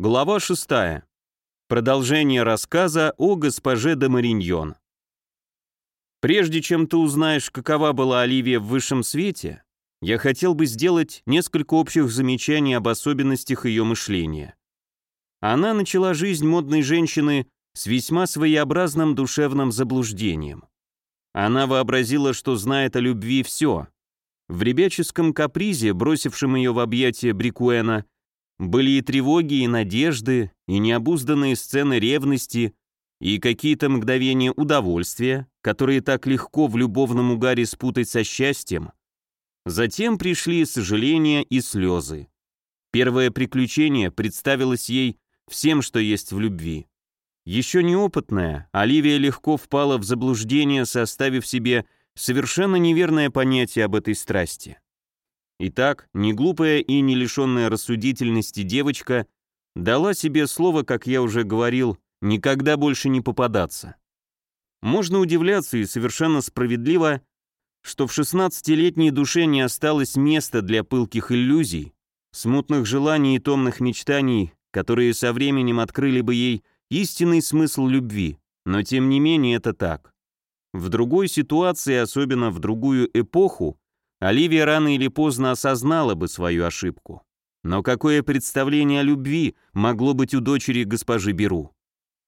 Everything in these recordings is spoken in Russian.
Глава 6. Продолжение рассказа о госпоже де Мариньон. Прежде чем ты узнаешь, какова была Оливия в высшем свете, я хотел бы сделать несколько общих замечаний об особенностях ее мышления. Она начала жизнь модной женщины с весьма своеобразным душевным заблуждением. Она вообразила, что знает о любви все. В ребяческом капризе, бросившем ее в объятия Брикуэна, были и тревоги, и надежды, и необузданные сцены ревности, и какие-то мгновения удовольствия, которые так легко в любовном угаре спутать со счастьем. Затем пришли сожаления и слезы. Первое приключение представилось ей всем, что есть в любви. Еще неопытная, Оливия легко впала в заблуждение, составив себе совершенно неверное понятие об этой страсти. Итак, неглупая и не лишенная рассудительности девочка дала себе слово, как я уже говорил, никогда больше не попадаться. Можно удивляться и совершенно справедливо, что в 16-летней душе не осталось места для пылких иллюзий, смутных желаний и томных мечтаний, которые со временем открыли бы ей истинный смысл любви, но тем не менее это так. В другой ситуации, особенно в другую эпоху, Оливия рано или поздно осознала бы свою ошибку. Но какое представление о любви могло быть у дочери госпожи Беру?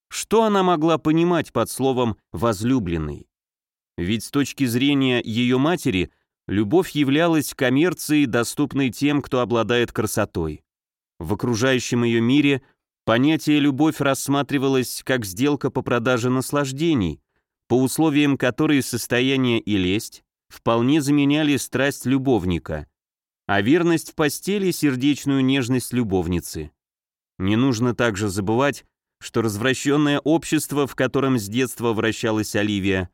Что она могла понимать под словом «возлюбленный»? Ведь с точки зрения ее матери, любовь являлась коммерцией, доступной тем, кто обладает красотой. В окружающем ее мире понятие «любовь» рассматривалось как сделка по продаже наслаждений, по условиям которой состояние и лесть вполне заменяли страсть любовника, а верность в постели – сердечную нежность любовницы. Не нужно также забывать, что развращенное общество, в котором с детства вращалась Оливия,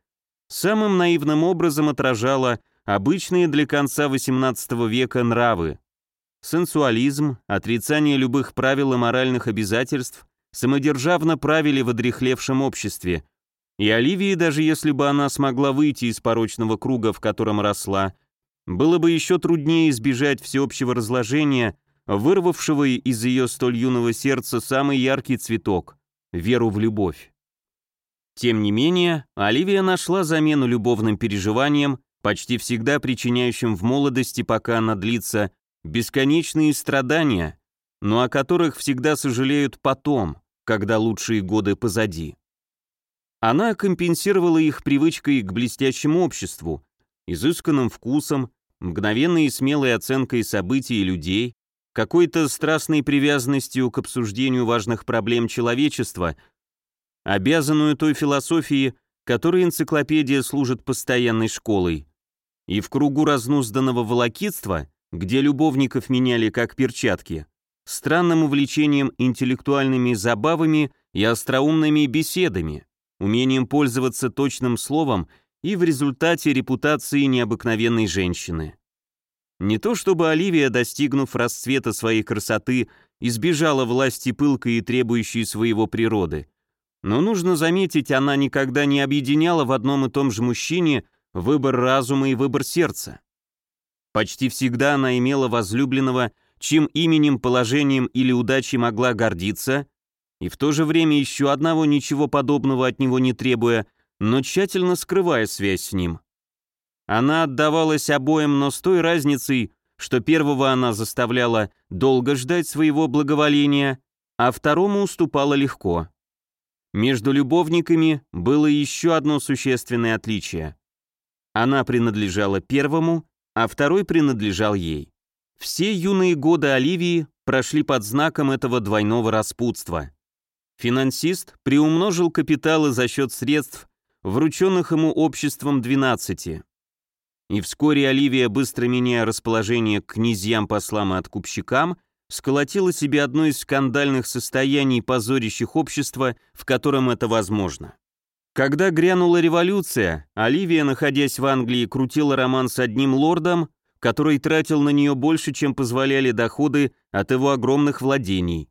самым наивным образом отражало обычные для конца XVIII века нравы. Сенсуализм, отрицание любых правил и моральных обязательств самодержавно правили в одрехлевшем обществе – и Оливии, даже если бы она смогла выйти из порочного круга, в котором росла, было бы еще труднее избежать всеобщего разложения, вырвавшего из ее столь юного сердца самый яркий цветок — веру в любовь. Тем не менее, Оливия нашла замену любовным переживаниям, почти всегда причиняющим в молодости, пока она длится, бесконечные страдания, но о которых всегда сожалеют потом, когда лучшие годы позади. Она компенсировала их привычкой к блестящему обществу, изысканным вкусом, мгновенной и смелой оценкой событий и людей, какой-то страстной привязанностью к обсуждению важных проблем человечества, обязанную той философии, которой энциклопедия служит постоянной школой. И в кругу разнузданного волокитства, где любовников меняли как перчатки, странным увлечением интеллектуальными забавами и остроумными беседами умением пользоваться точным словом и в результате репутации необыкновенной женщины. Не то чтобы Оливия, достигнув расцвета своей красоты, избежала власти пылкой и требующей своего природы, но нужно заметить, она никогда не объединяла в одном и том же мужчине выбор разума и выбор сердца. Почти всегда она имела возлюбленного, чьим именем, положением или удачей могла гордиться, и в то же время еще одного ничего подобного от него не требуя, но тщательно скрывая связь с ним. Она отдавалась обоим, но с той разницей, что первого она заставляла долго ждать своего благоволения, а второму уступала легко. Между любовниками было еще одно существенное отличие. Она принадлежала первому, а второй принадлежал ей. Все юные годы Оливии прошли под знаком этого двойного распутства. Финансист приумножил капиталы за счет средств, врученных ему обществом 12. И вскоре Оливия, быстро меняя расположение к князьям, послам и откупщикам, сколотила себе одно из скандальных состояний, позорящих общество, в котором это возможно. Когда грянула революция, Оливия, находясь в Англии, крутила роман с одним лордом, который тратил на нее больше, чем позволяли доходы от его огромных владений.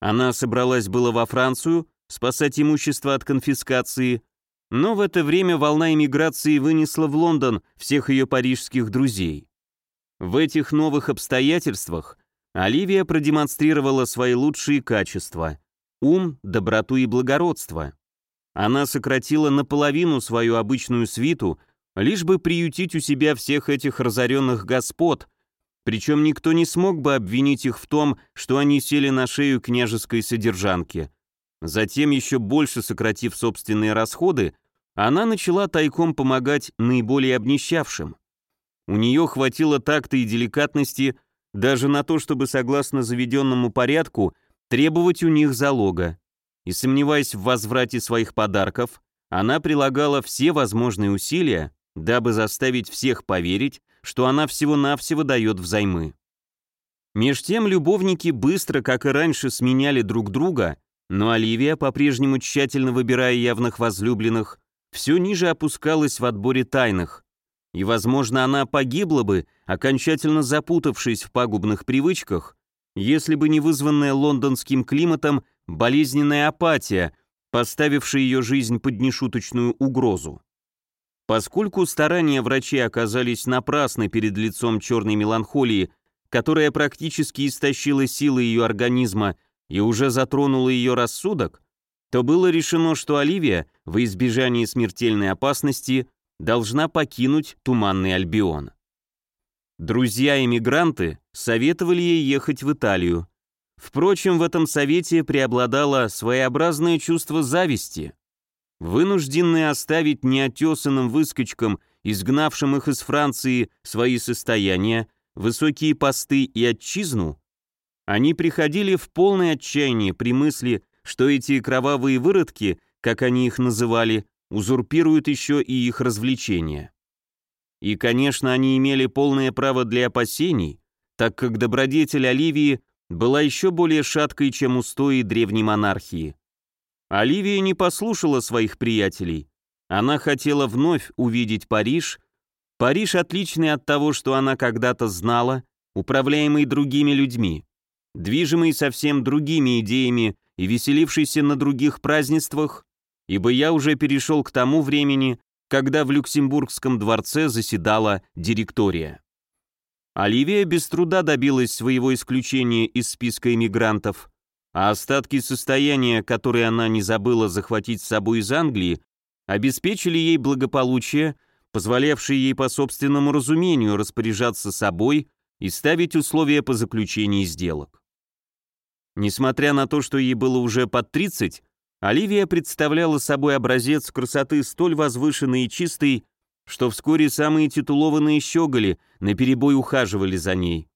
Она собралась было во Францию спасать имущество от конфискации, но в это время волна эмиграции вынесла в Лондон всех ее парижских друзей. В этих новых обстоятельствах Оливия продемонстрировала свои лучшие качества – ум, доброту и благородство. Она сократила наполовину свою обычную свиту, лишь бы приютить у себя всех этих разоренных господ, причем никто не смог бы обвинить их в том, что они сели на шею княжеской содержанки. Затем, еще больше сократив собственные расходы, она начала тайком помогать наиболее обнищавшим. У нее хватило такта и деликатности даже на то, чтобы, согласно заведенному порядку, требовать у них залога и, сомневаясь в возврате своих подарков, она прилагала все возможные усилия, дабы заставить всех поверить, что она всего-навсего дает взаймы. Меж тем любовники быстро, как и раньше, сменяли друг друга, но Оливия, по-прежнему тщательно выбирая явных возлюбленных, все ниже опускалась в отборе тайных, и, возможно, она погибла бы, окончательно запутавшись в пагубных привычках, если бы не вызванная лондонским климатом болезненная апатия, поставившая ее жизнь под нешуточную угрозу. Поскольку старания врачей оказались напрасны перед лицом черной меланхолии, которая практически истощила силы ее организма и уже затронула ее рассудок, то было решено, что Оливия, во избежание смертельной опасности, должна покинуть Туманный Альбион. Друзья-эмигранты советовали ей ехать в Италию, Впрочем, в этом совете преобладало своеобразное чувство зависти. Вынужденные оставить неотесанным выскочкам, изгнавшим их из Франции, свои состояния, высокие посты и отчизну, они приходили в полное отчаяние при мысли, что эти кровавые выродки, как они их называли, узурпируют еще и их развлечения. И, конечно, они имели полное право для опасений, так как добродетель Оливии была еще более шаткой, чем устои древней монархии. Оливия не послушала своих приятелей. Она хотела вновь увидеть Париж. Париж, отличный от того, что она когда-то знала, управляемый другими людьми, движимый совсем другими идеями и веселившийся на других празднествах, ибо я уже перешел к тому времени, когда в Люксембургском дворце заседала директория. Оливия без труда добилась своего исключения из списка иммигрантов, а остатки состояния, которые она не забыла захватить с собой из Англии, обеспечили ей благополучие, позволявшее ей по собственному разумению распоряжаться собой и ставить условия по заключении сделок. Несмотря на то, что ей было уже под 30, Оливия представляла собой образец красоты столь возвышенной и чистой, что вскоре самые титулованные щеголи наперебой ухаживали за ней.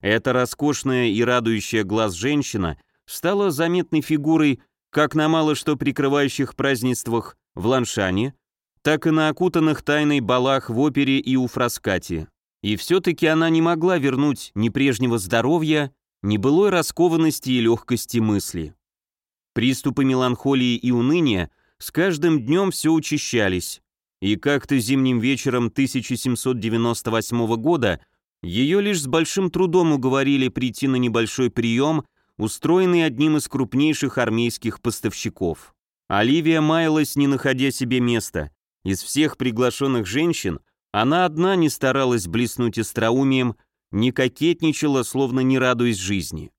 Эта роскошная и радующая глаз женщина стала заметной фигурой как на мало что прикрывающих празднествах в Ланшане, так и на окутанных тайной балах в опере и у фраскати. И все-таки она не могла вернуть ни прежнего здоровья, ни былой раскованности и легкости мысли. Приступы меланхолии и уныния с каждым днем все учащались, и как-то зимним вечером 1798 года ее лишь с большим трудом уговорили прийти на небольшой прием, устроенный одним из крупнейших армейских поставщиков. Оливия маялась, не находя себе места. Из всех приглашенных женщин она одна не старалась блеснуть остроумием, не кокетничала, словно не радуясь жизни.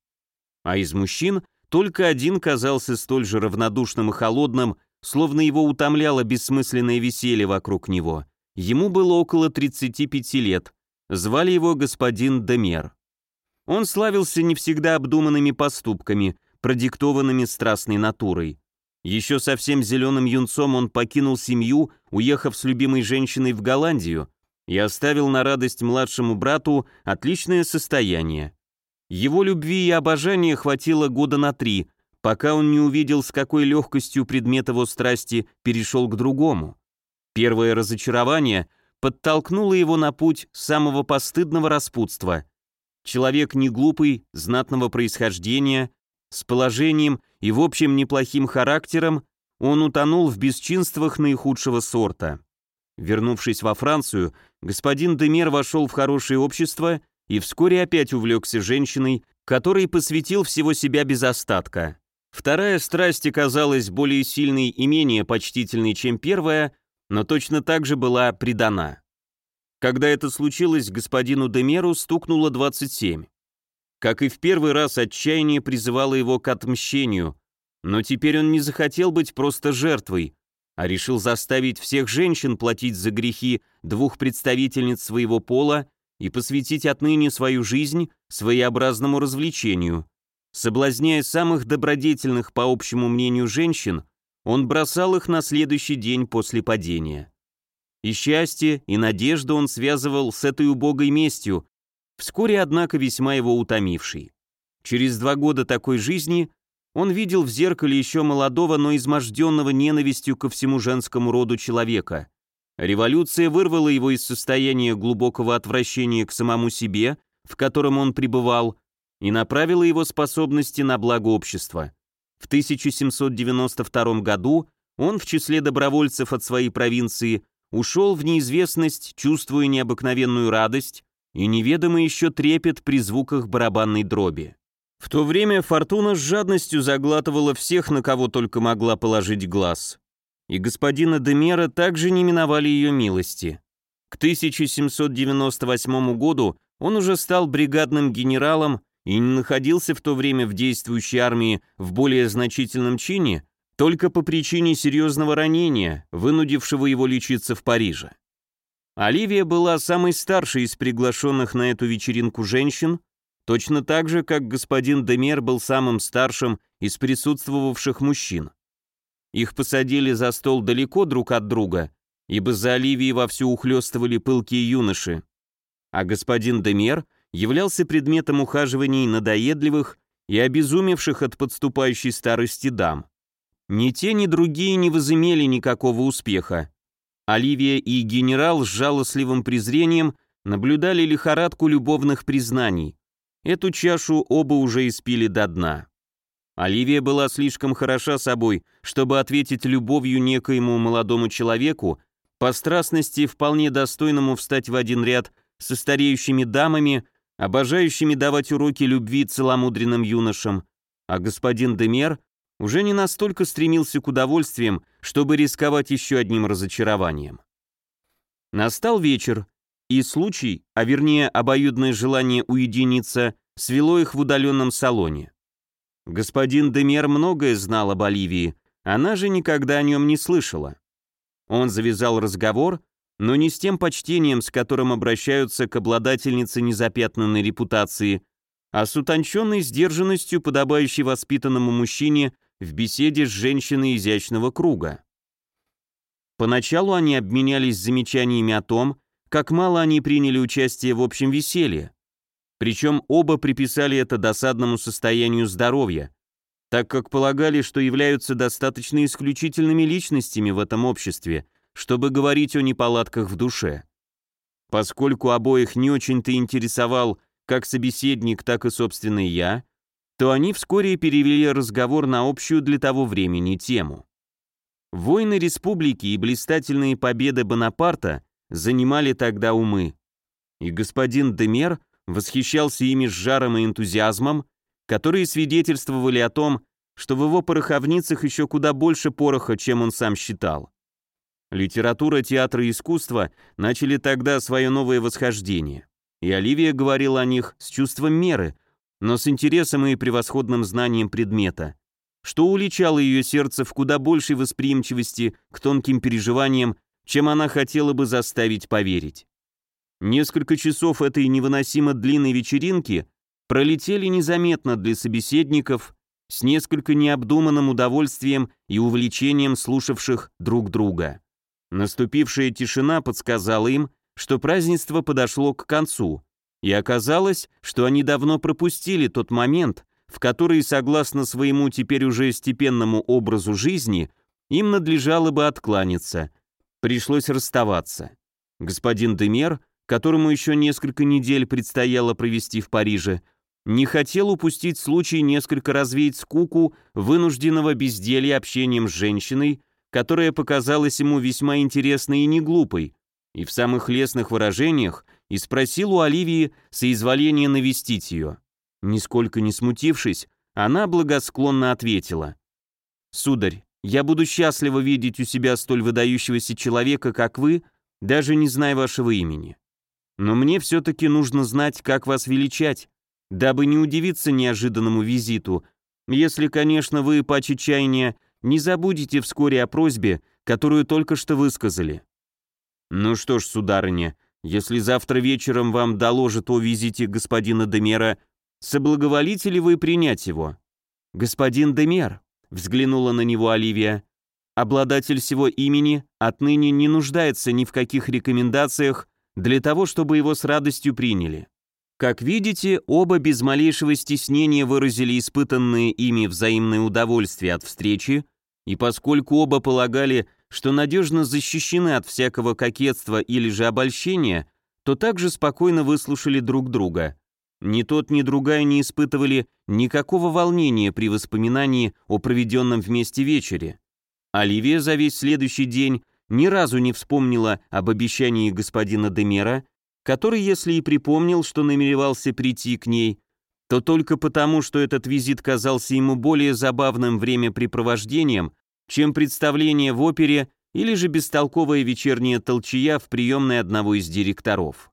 А из мужчин только один казался столь же равнодушным и холодным, словно его утомляло бессмысленное веселье вокруг него. Ему было около 35 лет, звали его господин Демер. Он славился не всегда обдуманными поступками, продиктованными страстной натурой. Еще совсем зеленым юнцом он покинул семью, уехав с любимой женщиной в Голландию, и оставил на радость младшему брату отличное состояние. Его любви и обожания хватило года на три, пока он не увидел, с какой легкостью предмет его страсти перешел к другому. Первое разочарование подтолкнуло его на путь самого постыдного распутства. Человек не глупый, знатного происхождения, с положением и в общем неплохим характером, он утонул в бесчинствах наихудшего сорта. Вернувшись во Францию, господин Демер вошел в хорошее общество и вскоре опять увлекся женщиной, которой посвятил всего себя без остатка. Вторая страсть оказалась более сильной и менее почтительной, чем первая, но точно так же была предана. Когда это случилось, господину Демеру стукнуло 27. Как и в первый раз, отчаяние призывало его к отмщению, но теперь он не захотел быть просто жертвой, а решил заставить всех женщин платить за грехи двух представительниц своего пола и посвятить отныне свою жизнь своеобразному развлечению. Соблазняя самых добродетельных, по общему мнению, женщин, он бросал их на следующий день после падения. И счастье, и надежду он связывал с этой убогой местью, вскоре, однако, весьма его утомивший. Через два года такой жизни он видел в зеркале еще молодого, но изможденного ненавистью ко всему женскому роду человека. Революция вырвала его из состояния глубокого отвращения к самому себе, в котором он пребывал, и направила его способности на благо общества. В 1792 году он в числе добровольцев от своей провинции ушел в неизвестность, чувствуя необыкновенную радость и неведомый еще трепет при звуках барабанной дроби. В то время Фортуна с жадностью заглатывала всех, на кого только могла положить глаз. И господина Демера также не миновали ее милости. К 1798 году он уже стал бригадным генералом и не находился в то время в действующей армии в более значительном чине только по причине серьезного ранения, вынудившего его лечиться в Париже. Оливия была самой старшей из приглашенных на эту вечеринку женщин, точно так же, как господин Демер был самым старшим из присутствовавших мужчин. Их посадили за стол далеко друг от друга, ибо за Оливией вовсю ухлёстывали пылкие юноши, а господин Демер являлся предметом ухаживаний надоедливых и обезумевших от подступающей старости дам. Ни те, ни другие не возымели никакого успеха. Оливия и генерал с жалостливым презрением наблюдали лихорадку любовных признаний, Эту чашу оба уже испили до дна. Оливия была слишком хороша собой, чтобы ответить любовью некоему молодому человеку, по страстности вполне достойному встать в один ряд со стареющими дамами, обожающими давать уроки любви целомудренным юношам, а господин Демер уже не настолько стремился к удовольствиям, чтобы рисковать еще одним разочарованием. Настал вечер, и случай, а вернее обоюдное желание уединиться, свело их в удаленном салоне. Господин Демер многое знал о Боливии, она же никогда о нем не слышала. Он завязал разговор, но не с тем почтением, с которым обращаются к обладательнице незапятнанной репутации, а с утонченной сдержанностью, подобающей воспитанному мужчине в беседе с женщиной изящного круга. Поначалу они обменялись замечаниями о том, как мало они приняли участие в общем веселье. Причем оба приписали это досадному состоянию здоровья, так как полагали, что являются достаточно исключительными личностями в этом обществе, чтобы говорить о неполадках в душе. Поскольку обоих не очень-то интересовал как собеседник, так и собственный я, то они вскоре перевели разговор на общую для того времени тему. Войны республики и блистательные победы Бонапарта занимали тогда умы. И господин Демер восхищался ими с жаром и энтузиазмом, которые свидетельствовали о том, что в его пороховницах еще куда больше пороха, чем он сам считал. Литература, театр и искусство начали тогда свое новое восхождение, и Оливия говорила о них с чувством меры, но с интересом и превосходным знанием предмета, что уличало ее сердце в куда большей восприимчивости к тонким переживаниям чем она хотела бы заставить поверить. Несколько часов этой невыносимо длинной вечеринки пролетели незаметно для собеседников с несколько необдуманным удовольствием и увлечением слушавших друг друга. Наступившая тишина подсказала им, что празднество подошло к концу, и оказалось, что они давно пропустили тот момент, в который, согласно своему теперь уже степенному образу жизни, им надлежало бы откланяться – Пришлось расставаться. Господин Демер, которому еще несколько недель предстояло провести в Париже, не хотел упустить случай несколько развеять скуку вынужденного безделья общением с женщиной, которая показалась ему весьма интересной и не глупой, и в самых лестных выражениях и спросил у Оливии соизволения навестить ее. Нисколько не смутившись, она благосклонно ответила. «Сударь, я буду счастлива видеть у себя столь выдающегося человека, как вы, даже не зная вашего имени. Но мне все-таки нужно знать, как вас величать, дабы не удивиться неожиданному визиту, если, конечно, вы по чаяния не забудете вскоре о просьбе, которую только что высказали. Ну что ж, сударыня, если завтра вечером вам доложат о визите господина Демера, соблаговолите ли вы принять его? Господин Демер, взглянула на него Оливия, обладатель всего имени отныне не нуждается ни в каких рекомендациях для того, чтобы его с радостью приняли. Как видите, оба без малейшего стеснения выразили испытанные ими взаимное удовольствие от встречи, и поскольку оба полагали, что надежно защищены от всякого кокетства или же обольщения, то также спокойно выслушали друг друга. Ни тот, ни другая не испытывали никакого волнения при воспоминании о проведенном вместе вечере. Оливия за весь следующий день ни разу не вспомнила об обещании господина Демера, который, если и припомнил, что намеревался прийти к ней, то только потому, что этот визит казался ему более забавным времяпрепровождением, чем представление в опере или же бестолковая вечерняя толчая в приемной одного из директоров.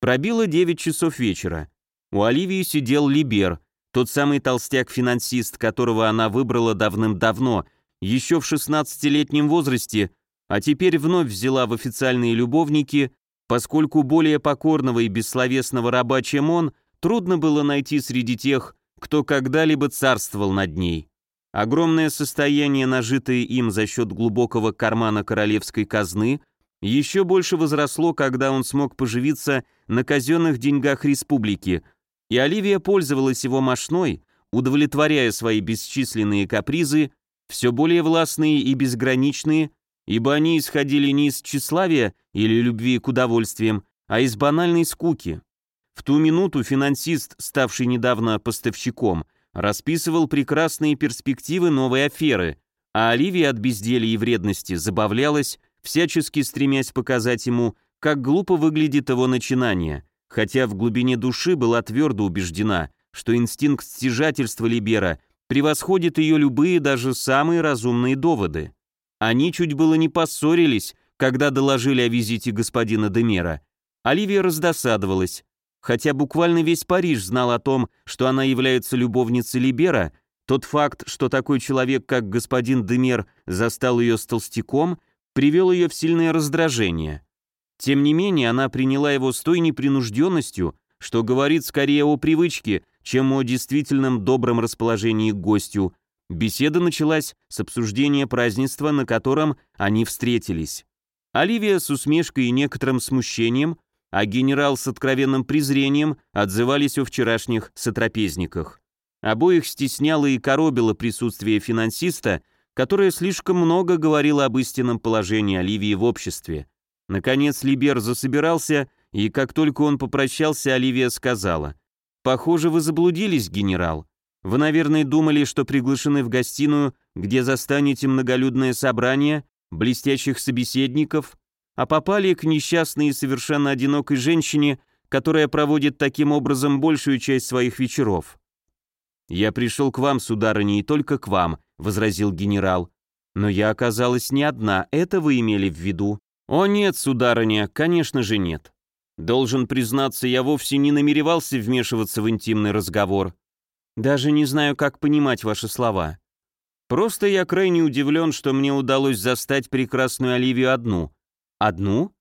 Пробило 9 часов вечера. У Оливии сидел Либер, тот самый толстяк-финансист, которого она выбрала давным-давно, еще в 16-летнем возрасте, а теперь вновь взяла в официальные любовники, поскольку более покорного и бессловесного раба, чем он, трудно было найти среди тех, кто когда-либо царствовал над ней. Огромное состояние, нажитое им за счет глубокого кармана королевской казны, еще больше возросло, когда он смог поживиться на казенных деньгах республики, и Оливия пользовалась его мошной, удовлетворяя свои бесчисленные капризы, все более властные и безграничные, ибо они исходили не из тщеславия или любви к удовольствиям, а из банальной скуки. В ту минуту финансист, ставший недавно поставщиком, расписывал прекрасные перспективы новой аферы, а Оливия от безделья и вредности забавлялась, всячески стремясь показать ему, как глупо выглядит его начинание, хотя в глубине души была твердо убеждена, что инстинкт стяжательства Либера превосходит ее любые, даже самые разумные доводы. Они чуть было не поссорились, когда доложили о визите господина Демера. Оливия раздосадовалась. Хотя буквально весь Париж знал о том, что она является любовницей Либера, тот факт, что такой человек, как господин Демер, застал ее с толстяком, привел ее в сильное раздражение. Тем не менее, она приняла его с той непринужденностью, что говорит скорее о привычке, чем о действительном добром расположении к гостю, Беседа началась с обсуждения празднества, на котором они встретились. Оливия с усмешкой и некоторым смущением, а генерал с откровенным презрением отзывались о вчерашних сотрапезниках. Обоих стесняло и коробило присутствие финансиста, которое слишком много говорило об истинном положении Оливии в обществе. Наконец Либер засобирался, и как только он попрощался, Оливия сказала, «Похоже, вы заблудились, генерал. Вы, наверное, думали, что приглашены в гостиную, где застанете многолюдное собрание блестящих собеседников, а попали к несчастной и совершенно одинокой женщине, которая проводит таким образом большую часть своих вечеров. «Я пришел к вам, сударыня, и только к вам», — возразил генерал. «Но я оказалась не одна, это вы имели в виду?» «О нет, сударыня, конечно же нет. Должен признаться, я вовсе не намеревался вмешиваться в интимный разговор. Даже не знаю, как понимать ваши слова. Просто я крайне удивлен, что мне удалось застать прекрасную Оливию одну. Одну?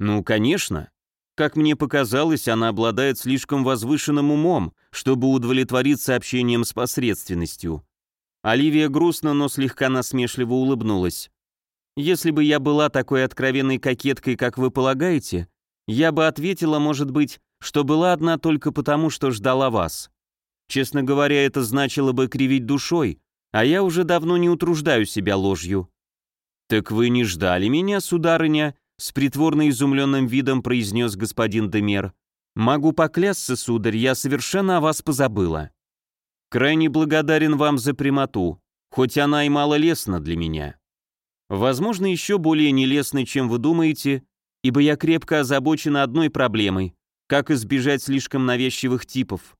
Ну, конечно. Как мне показалось, она обладает слишком возвышенным умом, чтобы удовлетвориться общением с посредственностью. Оливия грустно, но слегка насмешливо улыбнулась. «Если бы я была такой откровенной кокеткой, как вы полагаете, я бы ответила, может быть, что была одна только потому, что ждала вас. Честно говоря, это значило бы кривить душой, а я уже давно не утруждаю себя ложью». «Так вы не ждали меня, сударыня?» с притворно изумленным видом произнес господин Демер. «Могу поклясться, сударь, я совершенно о вас позабыла. Крайне благодарен вам за прямоту, хоть она и мало лестна для меня. Возможно, еще более нелестной, чем вы думаете, ибо я крепко озабочена одной проблемой — как избежать слишком навязчивых типов.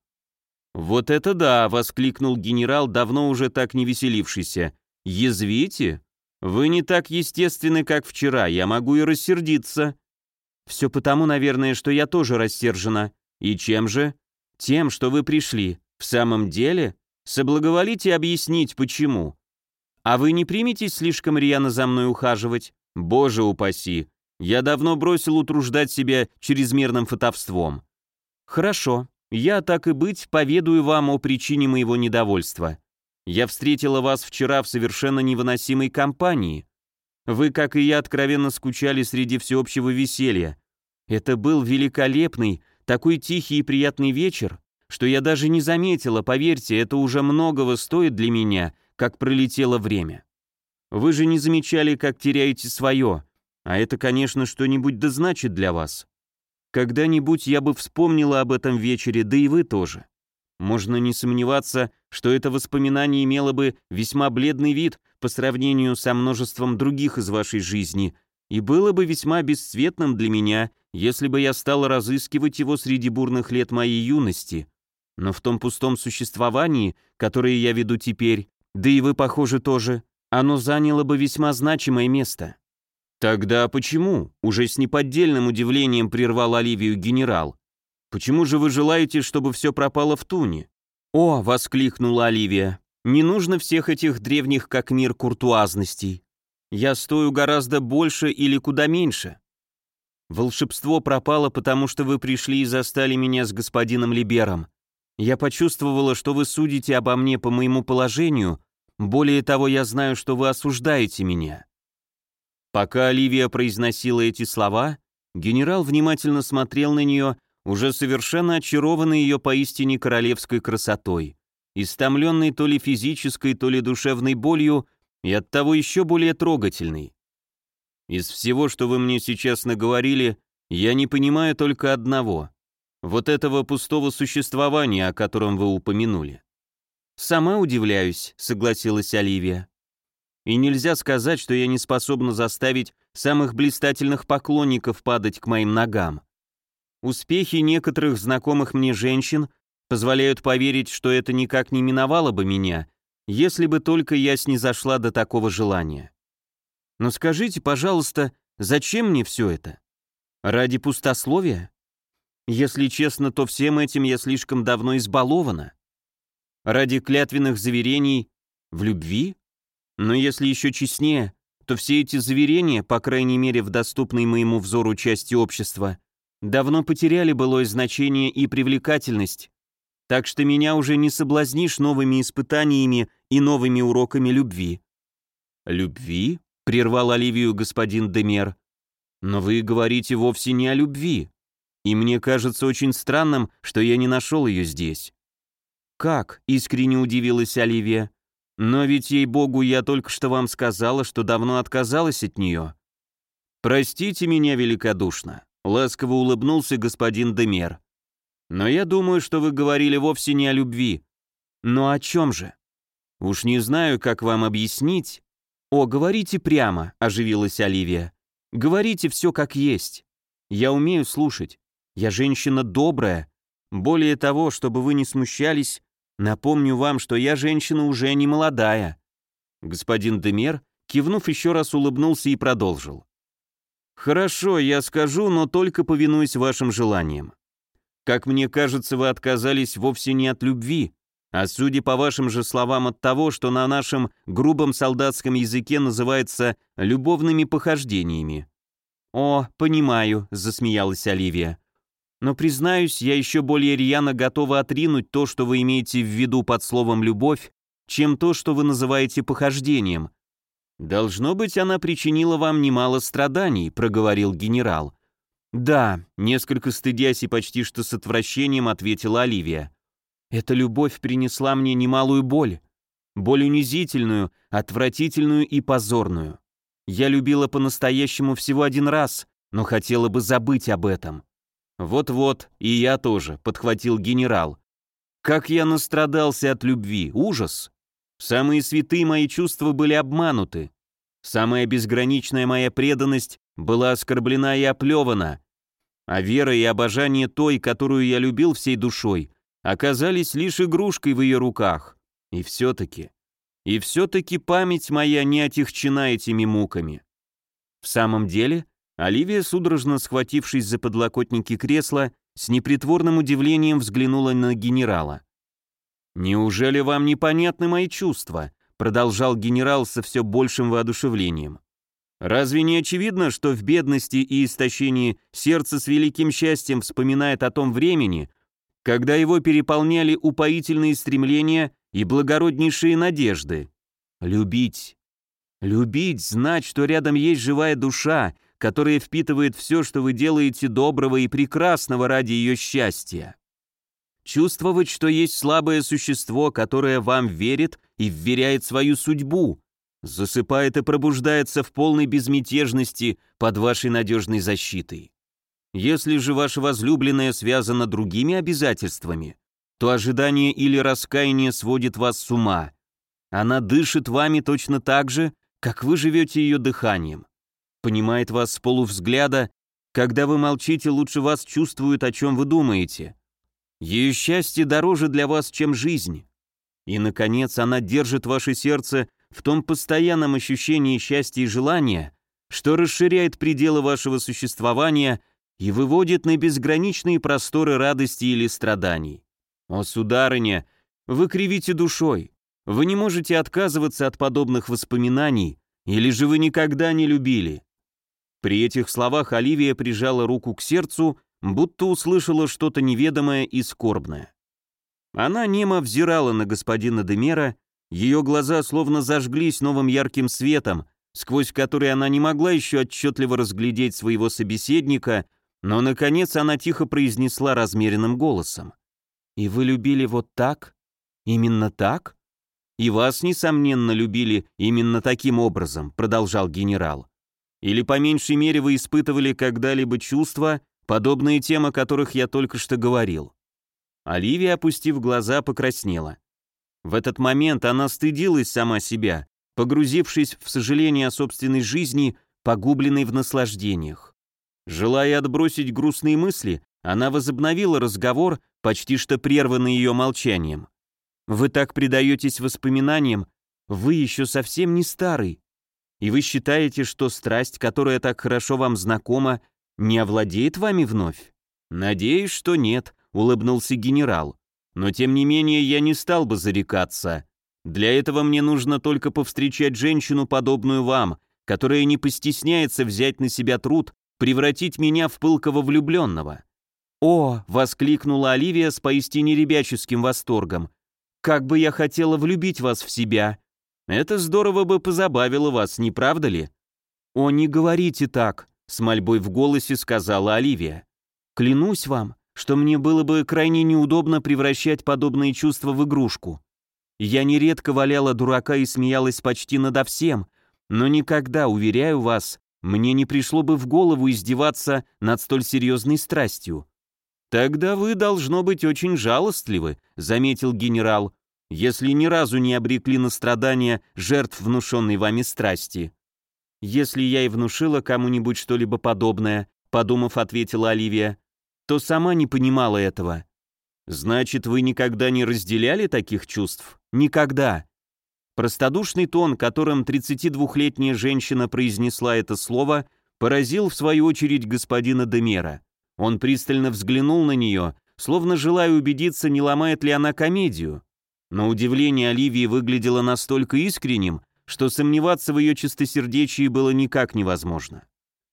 «Вот это да!» — воскликнул генерал, давно уже так не веселившийся. «Язвите? Вы не так естественны, как вчера, я могу и рассердиться». «Все потому, наверное, что я тоже рассержена. И чем же?» Тем, что вы пришли. В самом деле? Соблаговолите объяснить, почему. А вы не приметесь слишком рьяно за мной ухаживать? Боже упаси. Я давно бросил утруждать себя чрезмерным фотовством. Хорошо, я, так и быть, поведаю вам о причине моего недовольства. Я встретила вас вчера в совершенно невыносимой компании. Вы, как и я, откровенно скучали среди всеобщего веселья. Это был великолепный, такой тихий и приятный вечер, что я даже не заметила, поверьте, это уже многого стоит для меня, как пролетело время. Вы же не замечали, как теряете свое, а это, конечно, что-нибудь да значит для вас. Когда-нибудь я бы вспомнила об этом вечере, да и вы тоже. Можно не сомневаться, что это воспоминание имело бы весьма бледный вид по сравнению со множеством других из вашей жизни и было бы весьма бесцветным для меня, если бы я стала разыскивать его среди бурных лет моей юности. Но в том пустом существовании, которое я веду теперь, да и вы, похоже, тоже, оно заняло бы весьма значимое место. «Тогда почему?» — уже с неподдельным удивлением прервал Оливию генерал. «Почему же вы желаете, чтобы все пропало в туне?» «О!» — воскликнула Оливия. «Не нужно всех этих древних как мир куртуазностей. Я стою гораздо больше или куда меньше. Волшебство пропало, потому что вы пришли и застали меня с господином Либером. Я почувствовала, что вы судите обо мне по моему положению, более того, я знаю, что вы осуждаете меня. Пока Оливия произносила эти слова, генерал внимательно смотрел на нее, уже совершенно очарованный ее поистине королевской красотой, истомленный то ли физической, то ли душевной болью и оттого еще более трогательный. Из всего, что вы мне сейчас наговорили, я не понимаю только одного. Вот этого пустого существования, о котором вы упомянули. «Сама удивляюсь», — согласилась Оливия. И нельзя сказать, что я не способна заставить самых блистательных поклонников падать к моим ногам. Успехи некоторых знакомых мне женщин позволяют поверить, что это никак не миновало бы меня, если бы только я снизошла до такого желания. Но скажите, пожалуйста, зачем мне все это? Ради пустословия? Если честно, то всем этим я слишком давно избалована. Ради клятвенных заверений в любви? Но если еще честнее, то все эти заверения, по крайней мере в доступной моему взору части общества, давно потеряли былое значение и привлекательность, так что меня уже не соблазнишь новыми испытаниями и новыми уроками любви». «Любви?» — прервал Оливию господин Демер. «Но вы говорите вовсе не о любви, и мне кажется очень странным, что я не нашел ее здесь». «Как?» — искренне удивилась Оливия. Но ведь, ей-богу, я только что вам сказала, что давно отказалась от нее. Простите меня великодушно, ласково улыбнулся господин Демер. Но я думаю, что вы говорили вовсе не о любви. Но о чем же? Уж не знаю, как вам объяснить. О, говорите прямо, оживилась Оливия. Говорите все как есть. Я умею слушать. Я женщина добрая. Более того, чтобы вы не смущались, Напомню вам, что я женщина уже не молодая. Господин Демер, кивнув еще раз, улыбнулся и продолжил. Хорошо, я скажу, но только повинуюсь вашим желаниям. Как мне кажется, вы отказались вовсе не от любви, а судя по вашим же словам от того, что на нашем грубом солдатском языке называется любовными похождениями. «О, понимаю», — засмеялась Оливия. Но, признаюсь, я еще более рьяно готова отринуть то, что вы имеете в виду под словом «любовь», чем то, что вы называете похождением. «Должно быть, она причинила вам немало страданий», — проговорил генерал. «Да», — несколько стыдясь и почти что с отвращением ответила Оливия. «Эта любовь принесла мне немалую боль. Боль унизительную, отвратительную и позорную. Я любила по-настоящему всего один раз, но хотела бы забыть об этом. «Вот-вот, и я тоже», — подхватил генерал. «Как я настрадался от любви, ужас! Самые святые мои чувства были обмануты. Самая безграничная моя преданность была оскорблена и оплевана, а вера и обожание той, которую я любил всей душой, оказались лишь игрушкой в ее руках. И все-таки, и все-таки память моя не отягчена этими муками. В самом деле, Оливия, судорожно схватившись за подлокотники кресла, с непритворным удивлением взглянула на генерала. «Неужели вам непонятны мои чувства?» продолжал генерал со все большим воодушевлением. «Разве не очевидно, что в бедности и истощении сердце с великим счастьем вспоминает о том времени, когда его переполняли упоительные стремления и благороднейшие надежды? Любить. Любить, знать, что рядом есть живая душа, которая впитывает все, что вы делаете доброго и прекрасного ради ее счастья. Чувствовать, что есть слабое существо, которое вам верит и вверяет свою судьбу, засыпает и пробуждается в полной безмятежности под вашей надежной защитой. Если же ваша возлюбленная связана другими обязательствами, то ожидание или раскаяние сводит вас с ума. Она дышит вами точно так же, как вы живете ее дыханием. Понимает вас с полувзгляда, когда вы молчите, лучше вас чувствует, о чем вы думаете. Ее счастье дороже для вас, чем жизнь. И, наконец, она держит ваше сердце в том постоянном ощущении счастья и желания, что расширяет пределы вашего существования и выводит на безграничные просторы радости или страданий. О, сударыня, вы кривите душой, вы не можете отказываться от подобных воспоминаний, или же вы никогда не любили. При этих словах Оливия прижала руку к сердцу будто услышала что-то неведомое и скорбное. Она немо взирала на господина Демера, ее глаза словно зажглись новым ярким светом, сквозь который она не могла еще отчетливо разглядеть своего собеседника, но, наконец, она тихо произнесла размеренным голосом. «И вы любили вот так? Именно так? И вас, несомненно, любили именно таким образом», продолжал генерал. «Или, по меньшей мере, вы испытывали когда-либо чувства, Подобные темы, о которых я только что говорил. Оливия, опустив глаза, покраснела. В этот момент она стыдилась сама себя, погрузившись в сожаление о собственной жизни, погубленной в наслаждениях. Желая отбросить грустные мысли, она возобновила разговор, почти что прерванный ее молчанием. «Вы так предаетесь воспоминаниям, вы еще совсем не старый. И вы считаете, что страсть, которая так хорошо вам знакома, не овладеет вами вновь? Надеюсь, что нет, улыбнулся генерал. Но тем не менее я не стал бы зарекаться. Для этого мне нужно только повстречать женщину, подобную вам, которая не постесняется взять на себя труд превратить меня в пылкого влюбленного. «О!» — воскликнула Оливия с поистине ребяческим восторгом. «Как бы я хотела влюбить вас в себя! Это здорово бы позабавило вас, не правда ли?» «О, не говорите так!» С мольбой в голосе сказала Оливия. «Клянусь вам, что мне было бы крайне неудобно превращать подобные чувства в игрушку. Я нередко валяла дурака и смеялась почти надо всем, но никогда, уверяю вас, мне не пришло бы в голову издеваться над столь серьезной страстью. «Тогда вы, должно быть, очень жалостливы», — заметил генерал, «если ни разу не обрекли на страдания жертв внушенной вами страсти». «Если я и внушила кому-нибудь что-либо подобное», подумав, ответила Оливия, то сама не понимала этого. «Значит, вы никогда не разделяли таких чувств?» «Никогда». Простодушный тон, которым 32-летняя женщина произнесла это слово, поразил в свою очередь господина Демера. Он пристально взглянул на нее, словно желая убедиться, не ломает ли она комедию. Но удивление Оливии выглядело настолько искренним, что сомневаться в ее чистосердечии было никак невозможно.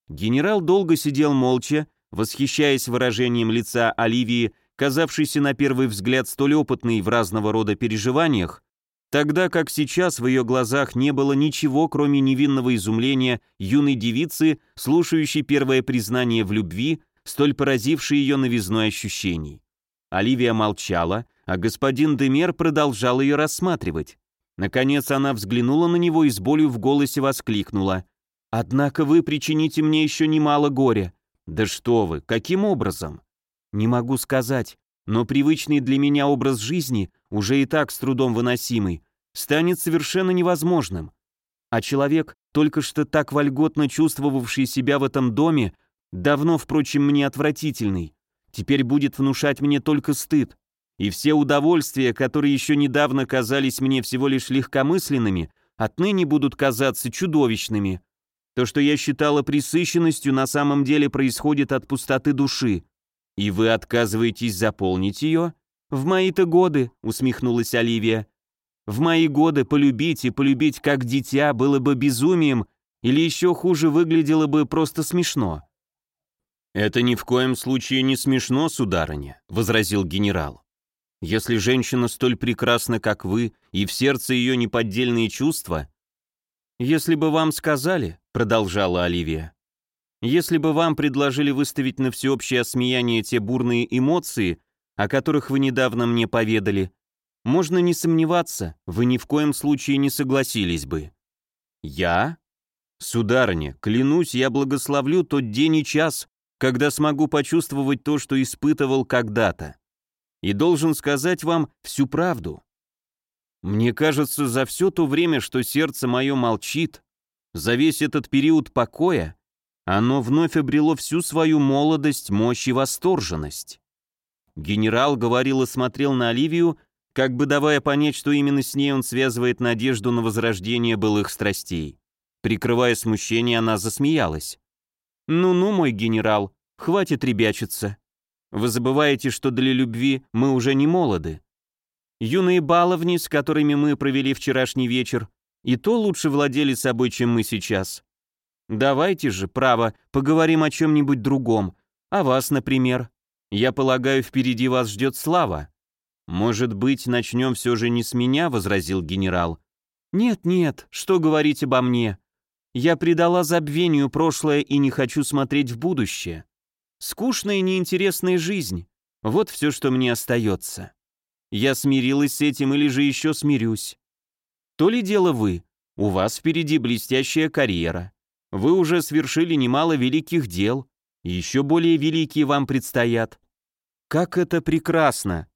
Генерал долго сидел молча, восхищаясь выражением лица Оливии, казавшейся на первый взгляд столь опытной в разного рода переживаниях, тогда как сейчас в ее глазах не было ничего, кроме невинного изумления юной девицы, слушающей первое признание в любви, столь поразившей ее новизной ощущений. Оливия молчала, а господин Демер продолжал ее рассматривать. Наконец она взглянула на него и с болью в голосе воскликнула. «Однако вы причините мне еще немало горя». «Да что вы, каким образом?» «Не могу сказать, но привычный для меня образ жизни, уже и так с трудом выносимый, станет совершенно невозможным. А человек, только что так вольготно чувствовавший себя в этом доме, давно, впрочем, мне отвратительный, теперь будет внушать мне только стыд и все удовольствия, которые еще недавно казались мне всего лишь легкомысленными, отныне будут казаться чудовищными. То, что я считала присыщенностью, на самом деле происходит от пустоты души. «И вы отказываетесь заполнить ее?» «В мои-то годы», — усмехнулась Оливия. «В мои годы полюбить и полюбить как дитя было бы безумием, или еще хуже выглядело бы просто смешно». «Это ни в коем случае не смешно, сударыня», — возразил генерал. «Если женщина столь прекрасна, как вы, и в сердце ее неподдельные чувства...» «Если бы вам сказали», — продолжала Оливия, «если бы вам предложили выставить на всеобщее осмеяние те бурные эмоции, о которых вы недавно мне поведали, можно не сомневаться, вы ни в коем случае не согласились бы». «Я?» «Сударыня, клянусь, я благословлю тот день и час, когда смогу почувствовать то, что испытывал когда-то. И должен сказать вам всю правду. Мне кажется, за все то время, что сердце мое молчит, за весь этот период покоя, оно вновь обрело всю свою молодость, мощь и восторженность. Генерал говорил и смотрел на Оливию, как бы давая понять, что именно с ней он связывает надежду на возрождение былых страстей. Прикрывая смущение, она засмеялась. «Ну-ну, мой генерал, хватит ребячиться. Вы забываете, что для любви мы уже не молоды. Юные баловни, с которыми мы провели вчерашний вечер, и то лучше владели собой, чем мы сейчас. Давайте же, право, поговорим о чем-нибудь другом. О вас, например. Я полагаю, впереди вас ждет слава. Может быть, начнем все же не с меня, возразил генерал. Нет-нет, что говорить обо мне? Я предала забвению прошлое и не хочу смотреть в будущее. Скучная и неинтересная жизнь. Вот все, что мне остается. Я смирилась с этим или же еще смирюсь. То ли дело вы. У вас впереди блестящая карьера. Вы уже свершили немало великих дел. Еще более великие вам предстоят. Как это прекрасно!